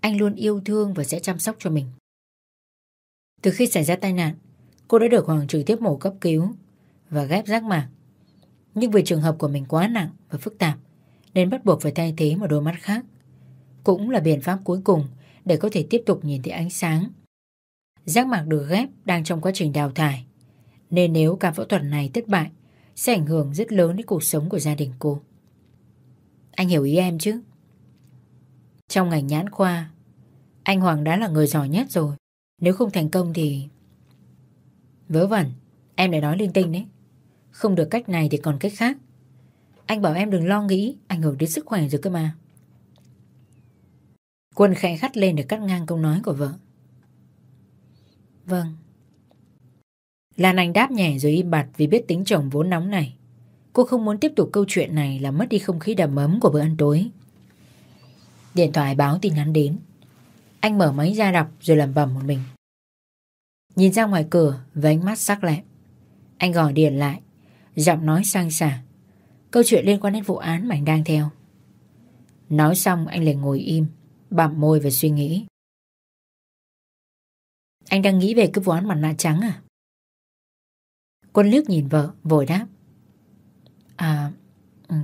Anh luôn yêu thương và sẽ chăm sóc cho mình. Từ khi xảy ra tai nạn, Cô đã được Hoàng trực tiếp mổ cấp cứu Và ghép rác mạc. Nhưng vì trường hợp của mình quá nặng và phức tạp, Nên bắt buộc phải thay thế một đôi mắt khác, Cũng là biện pháp cuối cùng Để có thể tiếp tục nhìn thấy ánh sáng. Rác mạc được ghép đang trong quá trình đào thải, Nên nếu ca phẫu thuật này thất bại, Sẽ ảnh hưởng rất lớn đến cuộc sống của gia đình cô. Anh hiểu ý em chứ? Trong ngành nhãn khoa, Anh Hoàng đã là người giỏi nhất rồi. Nếu không thành công thì Vớ vẩn, Em lại nói linh tinh đấy. Không được cách này thì còn cách khác. Anh bảo em đừng lo nghĩ, Ảnh hưởng đến sức khỏe rồi cơ mà. Quân khẽ khắt lên để cắt ngang câu nói của vợ. Vâng. Lan Anh đáp nhẹ rồi im bặt Vì biết tính chồng vốn nóng này. Cô không muốn tiếp tục câu chuyện này là mất đi không khí đầm ấm của bữa ăn tối. Điện thoại báo tin nhắn đến. Anh mở máy ra đọc rồi làm bầm một mình. Nhìn ra ngoài cửa với ánh mắt sắc lẹm. Anh gọi điện lại, Giọng nói sang sả Câu chuyện liên quan đến vụ án mà anh đang theo. Nói xong, anh lại ngồi im, Bặm môi và suy nghĩ. Anh đang nghĩ về cái vụ án mặt nạ trắng à? Quân liếc nhìn vợ, Vội đáp. À ừ.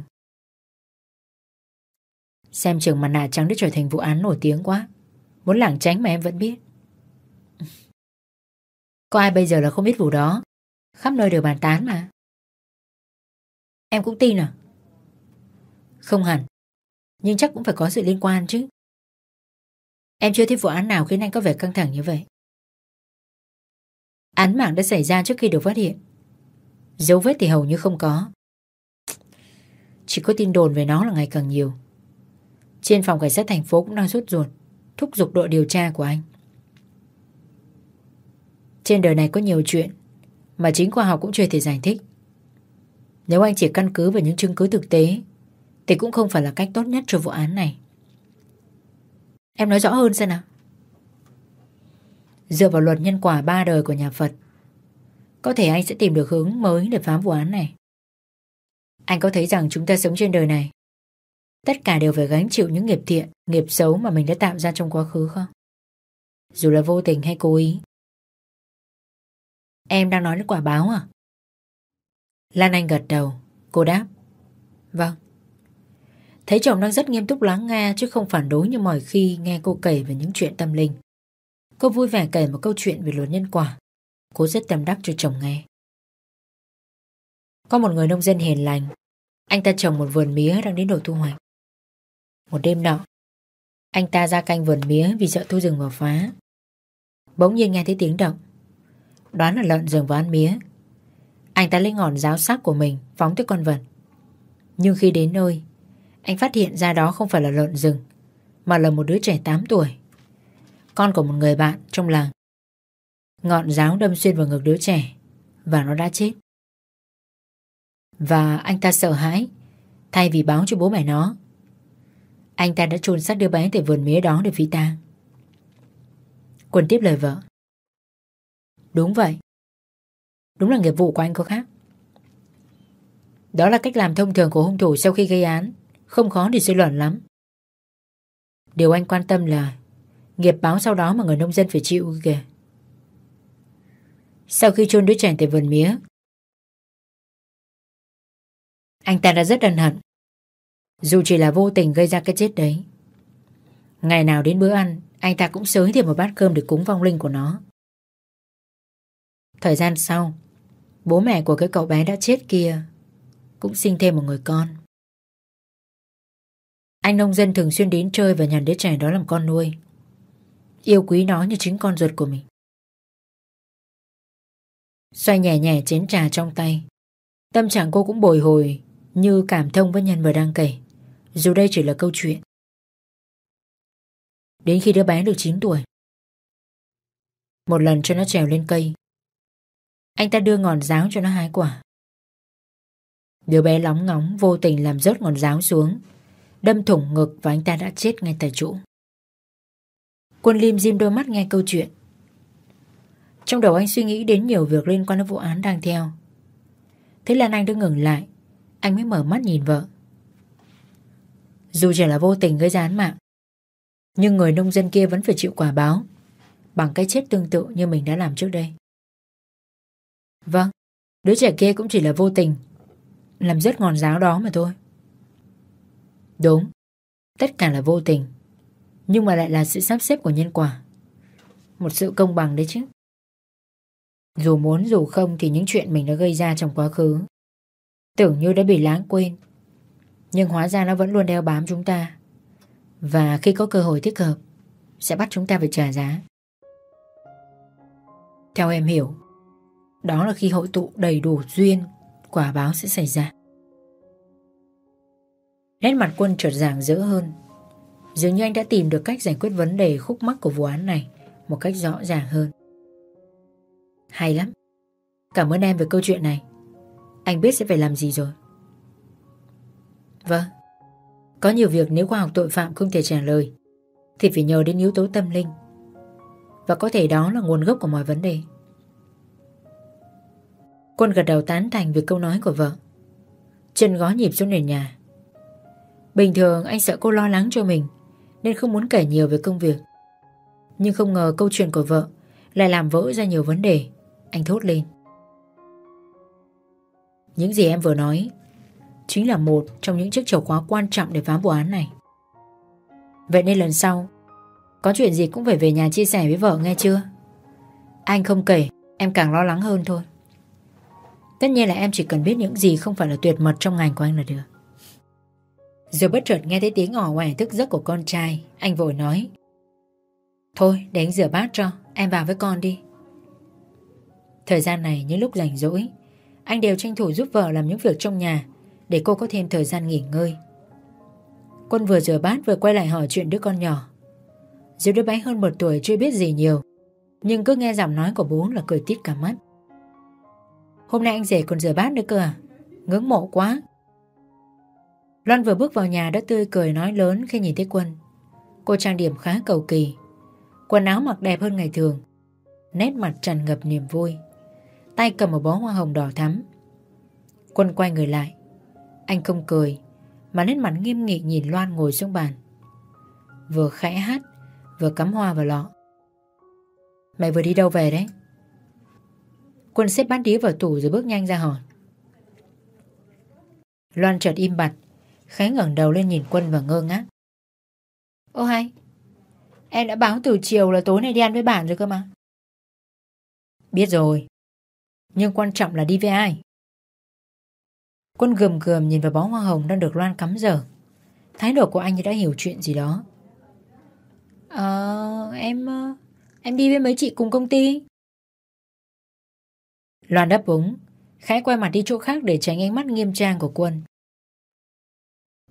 Xem trường mặt nạ trắng đã trở thành vụ án nổi tiếng quá. Muốn lảng tránh mà em vẫn biết. Có ai bây giờ là không biết vụ đó? Khắp nơi đều bàn tán mà. Em cũng tin à? Không hẳn. Nhưng chắc cũng phải có sự liên quan chứ. Em chưa thấy vụ án nào khiến anh có vẻ căng thẳng như vậy. Án mạng đã xảy ra trước khi được phát hiện. Dấu vết thì hầu như không có. Chỉ có tin đồn về nó là ngày càng nhiều. Trên phòng cảnh sát thành phố cũng đang rút ruột. Thúc giục đội điều tra của anh trên đời này có nhiều chuyện mà chính khoa học cũng chưa thể giải thích. Nếu anh chỉ căn cứ vào những chứng cứ thực tế, thì cũng không phải là cách tốt nhất cho vụ án này. Em nói rõ hơn xem nào. Dựa vào luật nhân quả ba đời của nhà Phật, có thể anh sẽ tìm được hướng mới để phá vụ án này. Anh có thấy rằng chúng ta sống trên đời này tất cả đều phải gánh chịu những nghiệp thiện, nghiệp xấu mà mình đã tạo ra trong quá khứ không? Dù là vô tình hay cố ý Em đang nói đến quả báo à? Lan Anh gật đầu, cô đáp. Vâng. Thấy chồng đang rất nghiêm túc lắng nghe chứ không phản đối như mọi khi nghe cô kể về những chuyện tâm linh. Cô vui vẻ kể một câu chuyện về luật nhân quả. Cô rất tâm đắc cho chồng nghe. Có một người nông dân hiền lành. Anh ta trồng một vườn mía đang đến độ thu hoạch. Một đêm nọ, anh ta ra canh vườn mía vì sợ thu rừng vào phá. Bỗng nhiên nghe thấy tiếng động đoán là lợn rừng vào ăn mía. Anh ta lấy ngọn giáo sắc của mình phóng tới con vật. Nhưng khi đến nơi, anh phát hiện ra đó không phải là lợn rừng, mà là một đứa trẻ 8 tuổi. Con của một người bạn trong làng. Ngọn giáo đâm xuyên vào ngực đứa trẻ và nó đã chết. Và anh ta sợ hãi, thay vì báo cho bố mẹ nó. Anh ta đã chôn xác đứa bé tại vườn mía đó để phi tang. Quân tiếp lời vợ. Đúng vậy. Đúng là nghiệp vụ của anh có khác. Đó là cách làm thông thường của hung thủ sau khi gây án. Không khó để suy luận lắm. Điều anh quan tâm là nghiệp báo sau đó mà người nông dân phải chịu kìa. Sau khi chôn đứa trẻ tại vườn mía, anh ta đã rất ân hận. Dù chỉ là vô tình gây ra cái chết đấy. Ngày nào đến bữa ăn, anh ta cũng sới thêm một bát cơm để cúng vong linh của nó. Thời gian sau, bố mẹ của cái cậu bé đã chết kia cũng sinh thêm một người con. Anh nông dân thường xuyên đến chơi và nhận đứa trẻ đó làm con nuôi. Yêu quý nó như chính con ruột của mình. Xoay nhẹ nhẹ chén trà trong tay. Tâm trạng cô cũng bồi hồi như cảm thông với nhân vật đang kể. Dù đây chỉ là câu chuyện. Đến khi đứa bé được 9 tuổi. Một lần cho nó trèo lên cây, anh ta đưa ngọn giáo cho nó hái quả. Đứa bé lóng ngóng, vô tình làm rớt ngọn giáo xuống, Đâm thủng ngực và anh ta đã chết ngay tại chỗ Quân Lim diêm đôi mắt nghe câu chuyện Trong đầu anh suy nghĩ đến nhiều việc liên quan đến vụ án đang theo Thế là anh đã ngừng lại, Anh mới mở mắt nhìn vợ dù chỉ là vô tình gây ra án mạng, Nhưng người nông dân kia vẫn phải chịu quả báo Bằng cái chết tương tự như mình đã làm trước đây. Vâng Đứa trẻ kia cũng chỉ là vô tình Làm rớt ngọn giáo đó mà thôi. Đúng, Tất cả là vô tình, Nhưng mà lại là sự sắp xếp của nhân quả. Một sự công bằng đấy chứ. Dù muốn dù không Thì những chuyện mình đã gây ra trong quá khứ Tưởng như đã bị lãng quên. Nhưng hóa ra nó vẫn luôn đeo bám chúng ta. Và khi có cơ hội thích hợp, Sẽ bắt chúng ta phải trả giá. Theo em hiểu, Đó là khi hội tụ đầy đủ duyên, Quả báo sẽ xảy ra. Nét mặt quân trượt giảng dỡ hơn. Dường như anh đã tìm được cách giải quyết vấn đề khúc mắc của vụ án này Một cách rõ ràng hơn. Hay lắm. Cảm ơn em về câu chuyện này. Anh biết sẽ phải làm gì rồi. Vâng. Có nhiều việc nếu khoa học tội phạm không thể trả lời, Thì phải nhờ đến yếu tố tâm linh. Và có thể đó là nguồn gốc của mọi vấn đề. Quân gật đầu tán thành về câu nói của vợ. Chân gó nhịp xuống nền nhà. Bình thường anh sợ cô lo lắng cho mình, Nên không muốn kể nhiều về công việc. Nhưng không ngờ câu chuyện của vợ Lại làm vỡ ra nhiều vấn đề. Anh thốt lên. Những gì em vừa nói Chính là một trong những chiếc chìa khóa quan trọng Để phá vụ án này. Vậy nên lần sau, Có chuyện gì cũng phải về nhà chia sẻ với vợ, nghe chưa? Anh không kể, Em càng lo lắng hơn thôi. Tất nhiên là em chỉ cần biết những gì Không phải là tuyệt mật trong ngành của anh là được. Rồi bất chợt nghe thấy tiếng ỏ ngoài thức giấc của con trai, Anh vội nói, Thôi, để anh rửa bát cho, Em vào với con đi. Thời gian này, những lúc rảnh rỗi, Anh đều tranh thủ giúp vợ làm những việc trong nhà để cô có thêm thời gian nghỉ ngơi Quân vừa rửa bát vừa quay lại hỏi chuyện đứa con nhỏ Dù đứa bé hơn một tuổi chưa biết gì nhiều, Nhưng cứ nghe giọng nói của bố là cười tít cả mắt Hôm nay anh rể còn rửa bát nữa cơ à Ngưỡng mộ quá Loan vừa bước vào nhà đã tươi cười nói lớn khi nhìn thấy Quân. Cô trang điểm khá cầu kỳ. Quần áo mặc đẹp hơn ngày thường. Nét mặt tràn ngập niềm vui. Tay cầm một bó hoa hồng đỏ thắm. Quân quay người lại. Anh không cười, mà nét mặt nghiêm nghị nhìn Loan ngồi xuống bàn. Vừa khẽ hát, vừa cắm hoa vào lọ. Mày vừa đi đâu về đấy? Quân xếp bát đĩa vào tủ rồi bước nhanh ra hỏi. Loan chợt im bặt khẽ ngẩng đầu lên nhìn Quân và ngơ ngác. Ô hay, em đã báo từ chiều là tối nay đi ăn với bạn rồi cơ mà. Biết rồi, nhưng quan trọng là đi với ai? Quân gườm gườm nhìn vào bó hoa hồng đang được Loan cắm dở. Thái độ của anh như đã hiểu chuyện gì đó. Ờ, em... em đi với mấy chị cùng công ty. Loan đáp ứng, Khẽ quay mặt đi chỗ khác để tránh ánh mắt nghiêm trang của quân.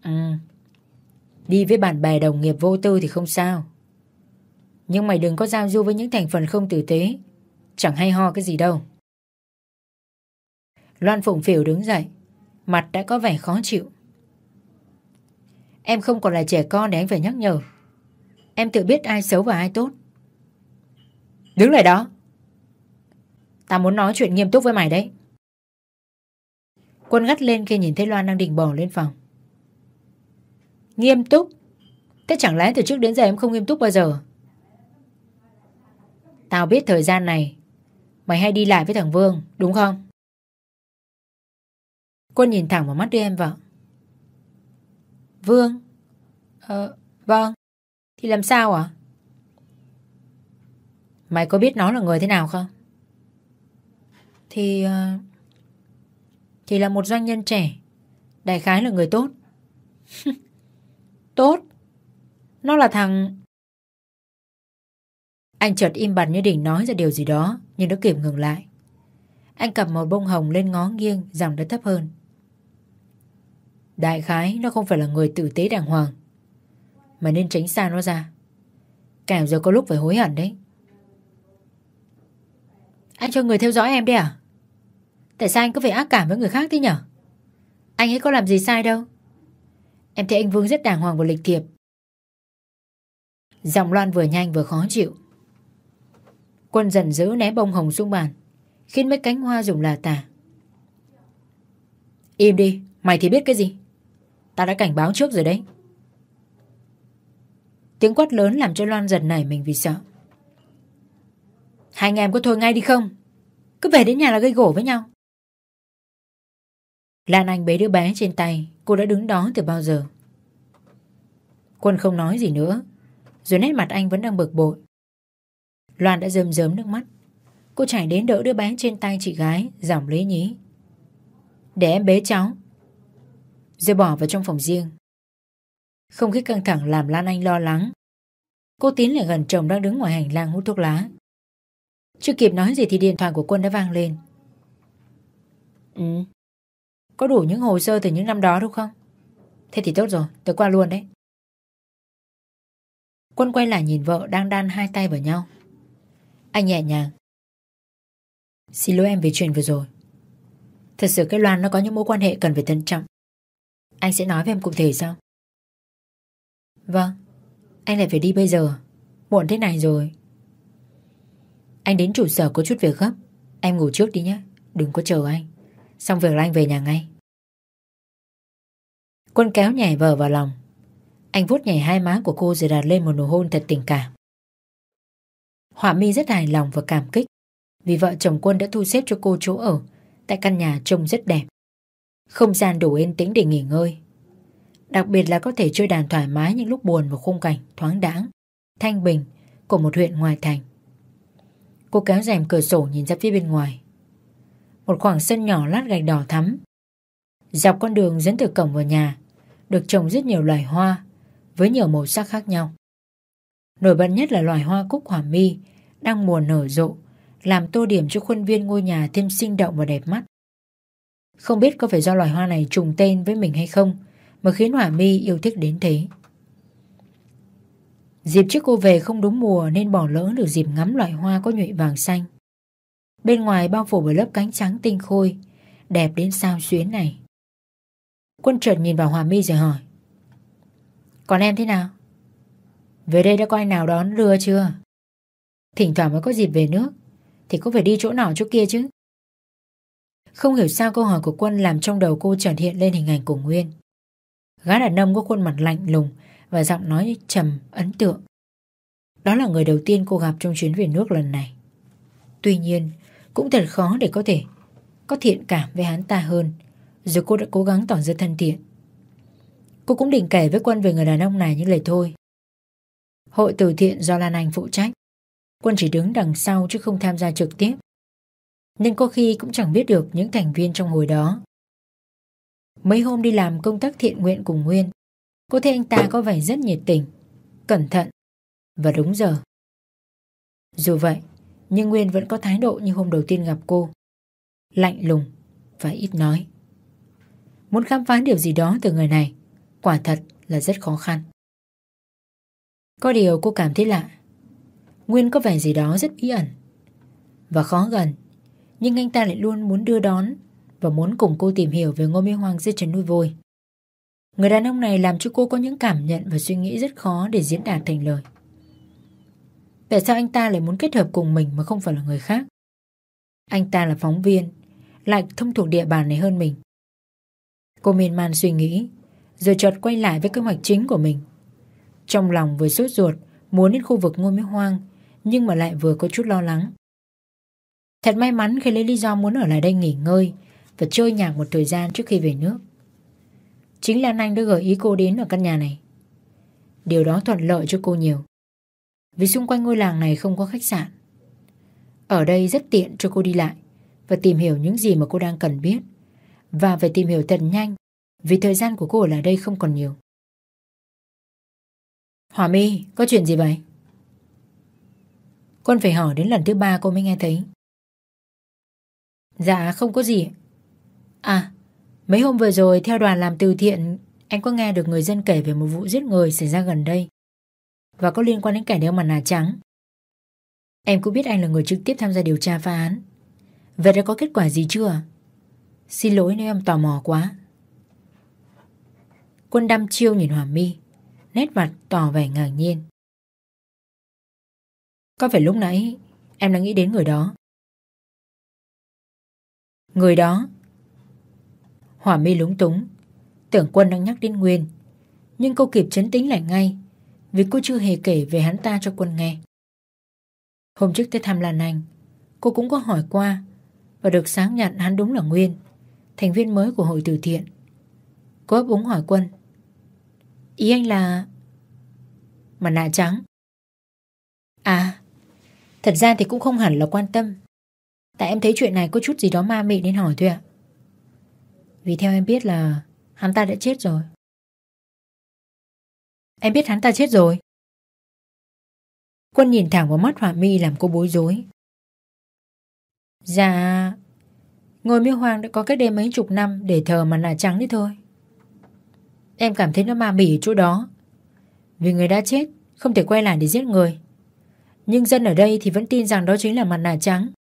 Ừ. Đi với bạn bè đồng nghiệp vô tư thì không sao. Nhưng mày đừng có giao du với những thành phần không tử tế. Chẳng hay ho cái gì đâu. Loan phụng phỉu đứng dậy. Mặt đã có vẻ khó chịu. Em không còn là trẻ con để anh phải nhắc nhở. Em tự biết ai xấu và ai tốt. Đứng lại đó. Tao muốn nói chuyện nghiêm túc với mày đấy. Quân gắt lên khi nhìn thấy Loan đang định bỏ lên phòng. Nghiêm túc? Thế chẳng lẽ từ trước đến giờ em không nghiêm túc bao giờ? Tao biết thời gian này Mày hay đi lại với thằng Vương, Đúng không? Quân nhìn thẳng vào mắt đứa em vợ Vương. Ờ vâng. Thì làm sao ạ? Mày có biết nó là người thế nào không? Thì ờ, Thì là một doanh nhân trẻ. Đại khái là người tốt. Tốt? Nó là thằng Anh chợt im bặt như định nói ra điều gì đó, Nhưng nó kịp ngừng lại. Anh cầm một bông hồng lên ngó nghiêng, Giọng đã thấp hơn. Đại khái nó không phải là người tử tế đàng hoàng Mà nên tránh xa nó ra Kẻo giờ có lúc phải hối hận đấy Anh cho người theo dõi em đi à Tại sao anh cứ phải ác cảm với người khác thế nhở Anh ấy có làm gì sai đâu. Em thấy anh Vương rất đàng hoàng và lịch thiệp. Giọng Loan vừa nhanh vừa khó chịu. Quân dần giữ né bông hồng xuống bàn, khiến mấy cánh hoa rụng là tả. Im đi, mày thì biết cái gì? Ta đã cảnh báo trước rồi đấy. Tiếng quát lớn làm cho Loan giật nảy mình vì sợ. Hai anh em có thôi ngay đi không? Cứ về đến nhà là gây gổ với nhau. Lan Anh bế đứa bé trên tay, cô đã đứng đó từ bao giờ. Quân không nói gì nữa, rồi nét mặt anh vẫn đang bực bội. Loan đã rơm rớm nước mắt. Cô chạy đến đỡ đứa bé trên tay chị gái, giọng lý nhí. Để em bế cháu. Rồi bỏ vào trong phòng riêng. Không khí căng thẳng làm Lan Anh lo lắng. Cô tiến lại gần chồng đang đứng ngoài hành lang hút thuốc lá. Chưa kịp nói gì thì điện thoại của Quân đã vang lên. Ừ. Có đủ những hồ sơ từ những năm đó đúng không? Thế thì tốt rồi, tôi qua luôn đấy. Quân quay lại nhìn vợ đang đan hai tay vào nhau. Anh nhẹ nhàng. Xin lỗi em về chuyện vừa rồi. Thật sự cái Loan nó có những mối quan hệ cần phải thận trọng. Anh sẽ nói với em cụ thể sao? Vâng, anh lại phải đi bây giờ. Muộn thế này rồi. Anh đến trụ sở có chút việc gấp. Em ngủ trước đi nhé, đừng có chờ anh. Xong việc là anh về nhà ngay. Quân kéo nhảy vờ vào lòng. Anh vuốt nhảy hai má của cô rồi đặt lên một nụ hôn thật tình cảm. Họa mi rất hài lòng và cảm kích vì vợ chồng quân đã thu xếp cho cô chỗ ở tại căn nhà trông rất đẹp. Không gian đủ yên tĩnh để nghỉ ngơi. Đặc biệt là có thể chơi đàn thoải mái những lúc buồn và khung cảnh thoáng đãng, thanh bình của một huyện ngoài thành. Cô kéo rèm cửa sổ nhìn ra phía bên ngoài. Một khoảng sân nhỏ lát gạch đỏ thắm. Dọc con đường dẫn từ cổng vào nhà được trồng rất nhiều loài hoa với nhiều màu sắc khác nhau. Nổi bật nhất là loài hoa cúc hỏa mi đang mùa nở rộ làm tô điểm cho khuôn viên ngôi nhà thêm sinh động và đẹp mắt. Không biết có phải do loài hoa này trùng tên với mình hay không mà khiến Hỏa mi yêu thích đến thế. Dịp trước cô về không đúng mùa nên bỏ lỡ được dịp ngắm loài hoa có nhụy vàng xanh. Bên ngoài bao phủ bởi lớp cánh trắng tinh khôi, đẹp đến sao xuyến này. Quân chợt nhìn vào Hòa mi rồi hỏi. Còn em thế nào? Về đây đã có ai nào đón đưa chưa? Thỉnh thoảng mới có dịp về nước thì có phải đi chỗ nào chỗ kia chứ? Không hiểu sao câu hỏi của Quân làm trong đầu cô chợt hiện lên hình ảnh của Nguyên. Gã đàn ông có khuôn mặt lạnh lùng và giọng nói trầm ấn tượng. Đó là người đầu tiên cô gặp trong chuyến về nước lần này. Tuy nhiên, cũng thật khó để có thể có thiện cảm với hắn ta hơn, dù cô đã cố gắng tỏ ra thân thiện. Cô cũng định kể với Quân về người đàn ông này những lời thôi. Hội từ thiện do Lan Anh phụ trách. Quân chỉ đứng đằng sau chứ không tham gia trực tiếp. Nên có khi cũng chẳng biết được những thành viên trong hồi đó. Mấy hôm đi làm công tác thiện nguyện cùng Nguyên, cô thấy anh ta có vẻ rất nhiệt tình, cẩn thận và đúng giờ. Dù vậy, nhưng Nguyên vẫn có thái độ như hôm đầu tiên gặp cô. Lạnh lùng và ít nói. Muốn khám phá điều gì đó từ người này, quả thật là rất khó khăn. Có điều cô cảm thấy lạ. Nguyên có vẻ gì đó rất bí ẩn và khó gần, nhưng anh ta lại luôn muốn đưa đón và muốn cùng cô tìm hiểu về ngôi miếu hoàng dưới trần núi vôi. Người đàn ông này làm cho cô có những cảm nhận và suy nghĩ rất khó để diễn đạt thành lời. Tại sao anh ta lại muốn kết hợp cùng mình mà không phải là người khác? Anh ta là phóng viên, lại thông thuộc địa bàn này hơn mình. Cô miên man suy nghĩ, rồi chợt quay lại với kế hoạch chính của mình. Trong lòng vừa sốt ruột, muốn đến khu vực ngôi miếu hoang, nhưng mà lại vừa có chút lo lắng. Thật may mắn khi lấy lý do muốn ở lại đây nghỉ ngơi và chơi nhạc một thời gian trước khi về nước. Chính là anh đã gợi ý cô đến ở căn nhà này. Điều đó thuận lợi cho cô nhiều. Vì xung quanh ngôi làng này không có khách sạn. Ở đây rất tiện cho cô đi lại và tìm hiểu những gì mà cô đang cần biết. Và phải tìm hiểu thật nhanh vì thời gian của cô ở lại đây không còn nhiều. Hòa My, có chuyện gì vậy? Con phải hỏi đến lần thứ ba cô mới nghe thấy. Dạ không có gì. À, mấy hôm vừa rồi theo đoàn làm từ thiện, anh có nghe được người dân kể về một vụ giết người xảy ra gần đây và có liên quan đến kẻ đeo mặt nạ trắng. Em cũng biết anh là người trực tiếp tham gia điều tra phá án. Vậy đã có kết quả gì chưa? Xin lỗi nếu em tò mò quá. Quân đăm chiêu nhìn Hòa mi Nét mặt tỏ vẻ ngạc nhiên Có phải lúc nãy Em đã nghĩ đến người đó Người đó. Hỏa mi lúng túng. Tưởng quân đang nhắc đến Nguyên. Nhưng cô kịp chấn tĩnh lại ngay, Vì cô chưa hề kể về hắn ta cho quân nghe. Hôm trước tới thăm Lan Anh, Cô cũng có hỏi qua, Và được sáng nhận hắn đúng là Nguyên, Thành viên mới của hội từ thiện. Cô ấp úng hỏi quân. Ý anh là Mặt nạ trắng. À Thật ra thì cũng không hẳn là quan tâm. Tại em thấy chuyện này có chút gì đó ma mị nên hỏi thôi ạ. Vì theo em biết là Hắn ta đã chết rồi. Em biết hắn ta chết rồi. Quân nhìn thẳng vào mắt Họa mi làm cô bối rối. Dạ Ngôi miếu hoang đã có cách đây mấy chục năm Để thờ mặt nạ trắng đấy thôi. Em cảm thấy nó ma mị ở chỗ đó. Vì người đã chết, Không thể quay lại để giết người. Nhưng dân ở đây thì vẫn tin rằng đó chính là mặt nạ trắng.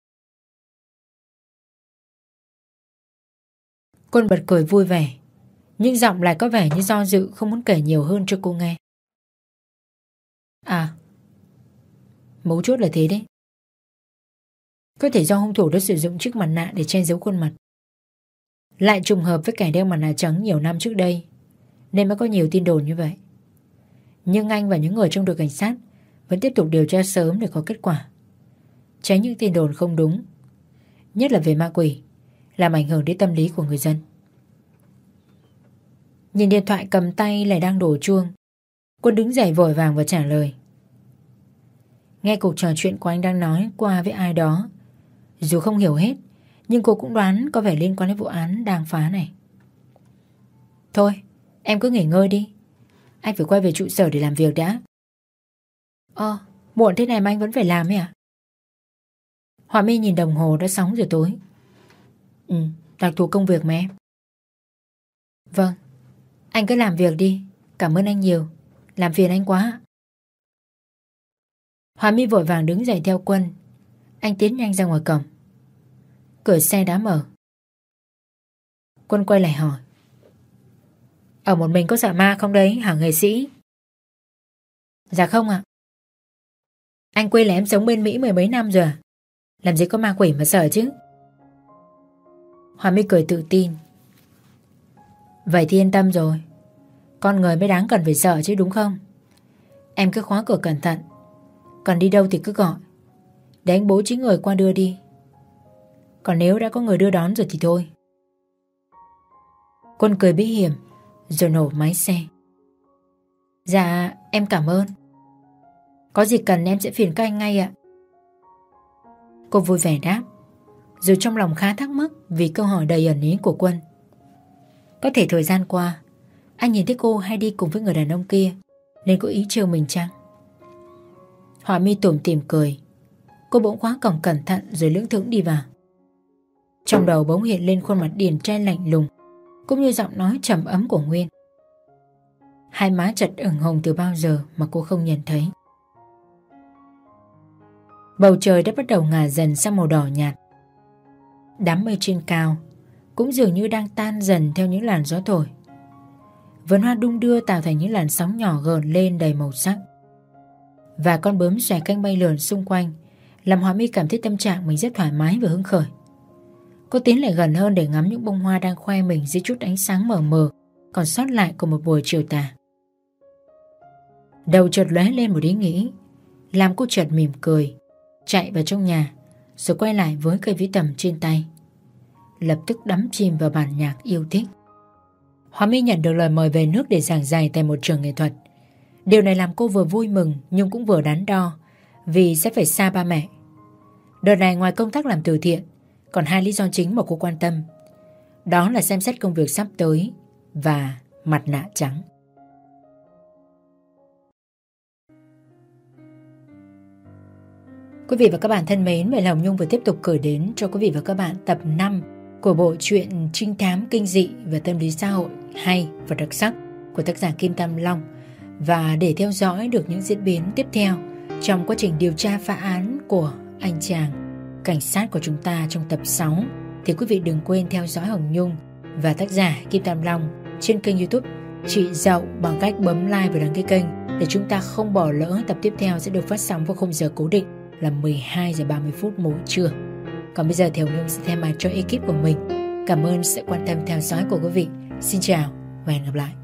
Quân bật cười vui vẻ. Nhưng giọng lại có vẻ như do dự, Không muốn kể nhiều hơn cho cô nghe. À Mấu chốt là thế đấy. Có thể do hung thủ đã sử dụng chiếc mặt nạ Để che giấu khuôn mặt. Lại trùng hợp với kẻ đeo mặt nạ trắng nhiều năm trước đây, Nên mới có nhiều tin đồn như vậy. Nhưng anh và những người trong đội cảnh sát Vẫn tiếp tục điều tra sớm để có kết quả. Tránh những tin đồn không đúng, Nhất là về ma quỷ. Làm ảnh hưởng đến tâm lý của người dân. Nhìn điện thoại cầm tay lại đang đổ chuông, Quân đứng dậy vội vàng và trả lời. Nghe cuộc trò chuyện của anh đang nói qua với ai đó, Dù không hiểu hết, Nhưng cô cũng đoán có vẻ liên quan đến vụ án đang phá này. Thôi, em cứ nghỉ ngơi đi. Anh phải quay về trụ sở để làm việc đã. Ơ, muộn thế này mà anh vẫn phải làm ấy à? Họa mi nhìn đồng hồ đã sóng giờ tối. Ừ đặc thù công việc mà em. Vâng Anh cứ làm việc đi. Cảm ơn anh nhiều. Làm phiền anh quá. Hoa mi vội vàng đứng dậy theo quân. Anh tiến nhanh ra ngoài cổng. Cửa xe đã mở. Quân quay lại hỏi. Ở một mình có sợ ma không đấy, hả nghệ sĩ? Dạ không ạ. Anh quên là em sống bên Mỹ mười mấy năm rồi. À? Làm gì có ma quỷ mà sợ chứ? Hòa mi cười tự tin. Vậy thì yên tâm rồi. Con người mới đáng cần phải sợ chứ, đúng không? Em cứ khóa cửa cẩn thận. Còn đi đâu thì cứ gọi. Để anh bố trí người qua đưa đi. Còn nếu đã có người đưa đón rồi thì thôi. Quân cười bí hiểm, Rồi nổ máy xe. Dạ em cảm ơn. Có gì cần em sẽ phiền các anh ngay ạ. Cô vui vẻ đáp. Dù trong lòng khá thắc mắc Vì câu hỏi đầy ẩn ý của Quân. Có thể thời gian qua, Anh nhìn thấy cô hay đi cùng với người đàn ông kia, Nên có ý trêu mình chăng? Họa mi tủm tìm cười. Cô bỗng khóa cổng cẩn thận rồi lưỡng thững đi vào. Trong đầu bỗng hiện lên khuôn mặt điển trai lạnh lùng, Cũng như giọng nói trầm ấm của Nguyên. Hai má chật ửng hồng từ bao giờ mà cô không nhận thấy. Bầu trời đã bắt đầu ngả dần sang màu đỏ nhạt. Đám mây trên cao, Cũng dường như đang tan dần theo những làn gió thổi. Vườn hoa đung đưa tạo thành những làn sóng nhỏ gợn lên đầy màu sắc. Và con bướm xòe canh bay lượn xung quanh, Làm Hòa mi cảm thấy tâm trạng mình rất thoải mái và hứng khởi. Cô tiến lại gần hơn để ngắm những bông hoa đang khoe mình dưới chút ánh sáng mờ mờ, Còn sót lại của một buổi chiều tà. Đầu chợt lóe lên một ý nghĩ, Làm cô chợt mỉm cười, Chạy vào trong nhà, Rồi quay lại với cây vĩ tầm trên tay. Lập tức đắm chìm vào bản nhạc yêu thích Hoa My nhận được lời mời về nước để giảng dạy tại một trường nghệ thuật Điều này làm cô vừa vui mừng nhưng cũng vừa đắn đo vì sẽ phải xa ba mẹ. Đợt này ngoài công tác làm từ thiện còn hai lý do chính mà cô quan tâm. Đó là xem xét công việc sắp tới và mặt nạ trắng. Quý vị và các bạn thân mến, vậy là Hồng Nhung vừa tiếp tục gửi đến cho quý vị và các bạn tập 5 của bộ truyện trinh thám kinh dị và tâm lý xã hội hay và đặc sắc của tác giả Kim Tam Long và để theo dõi được những diễn biến tiếp theo trong quá trình điều tra phá án của anh chàng cảnh sát của chúng ta trong tập 6 thì quý vị đừng quên theo dõi Hồng Nhung và tác giả Kim Tam Long trên kênh youtube chị Dậu bằng cách bấm like và đăng ký kênh để chúng ta không bỏ lỡ tập tiếp theo sẽ được phát sóng vào khung giờ cố định là 12 giờ 30 phút mỗi trưa. Còn bây giờ thì Hồng Nhung sẽ thay mặt cho ekip của mình. Cảm ơn sự quan tâm theo dõi của quý vị. Xin chào và hẹn gặp lại.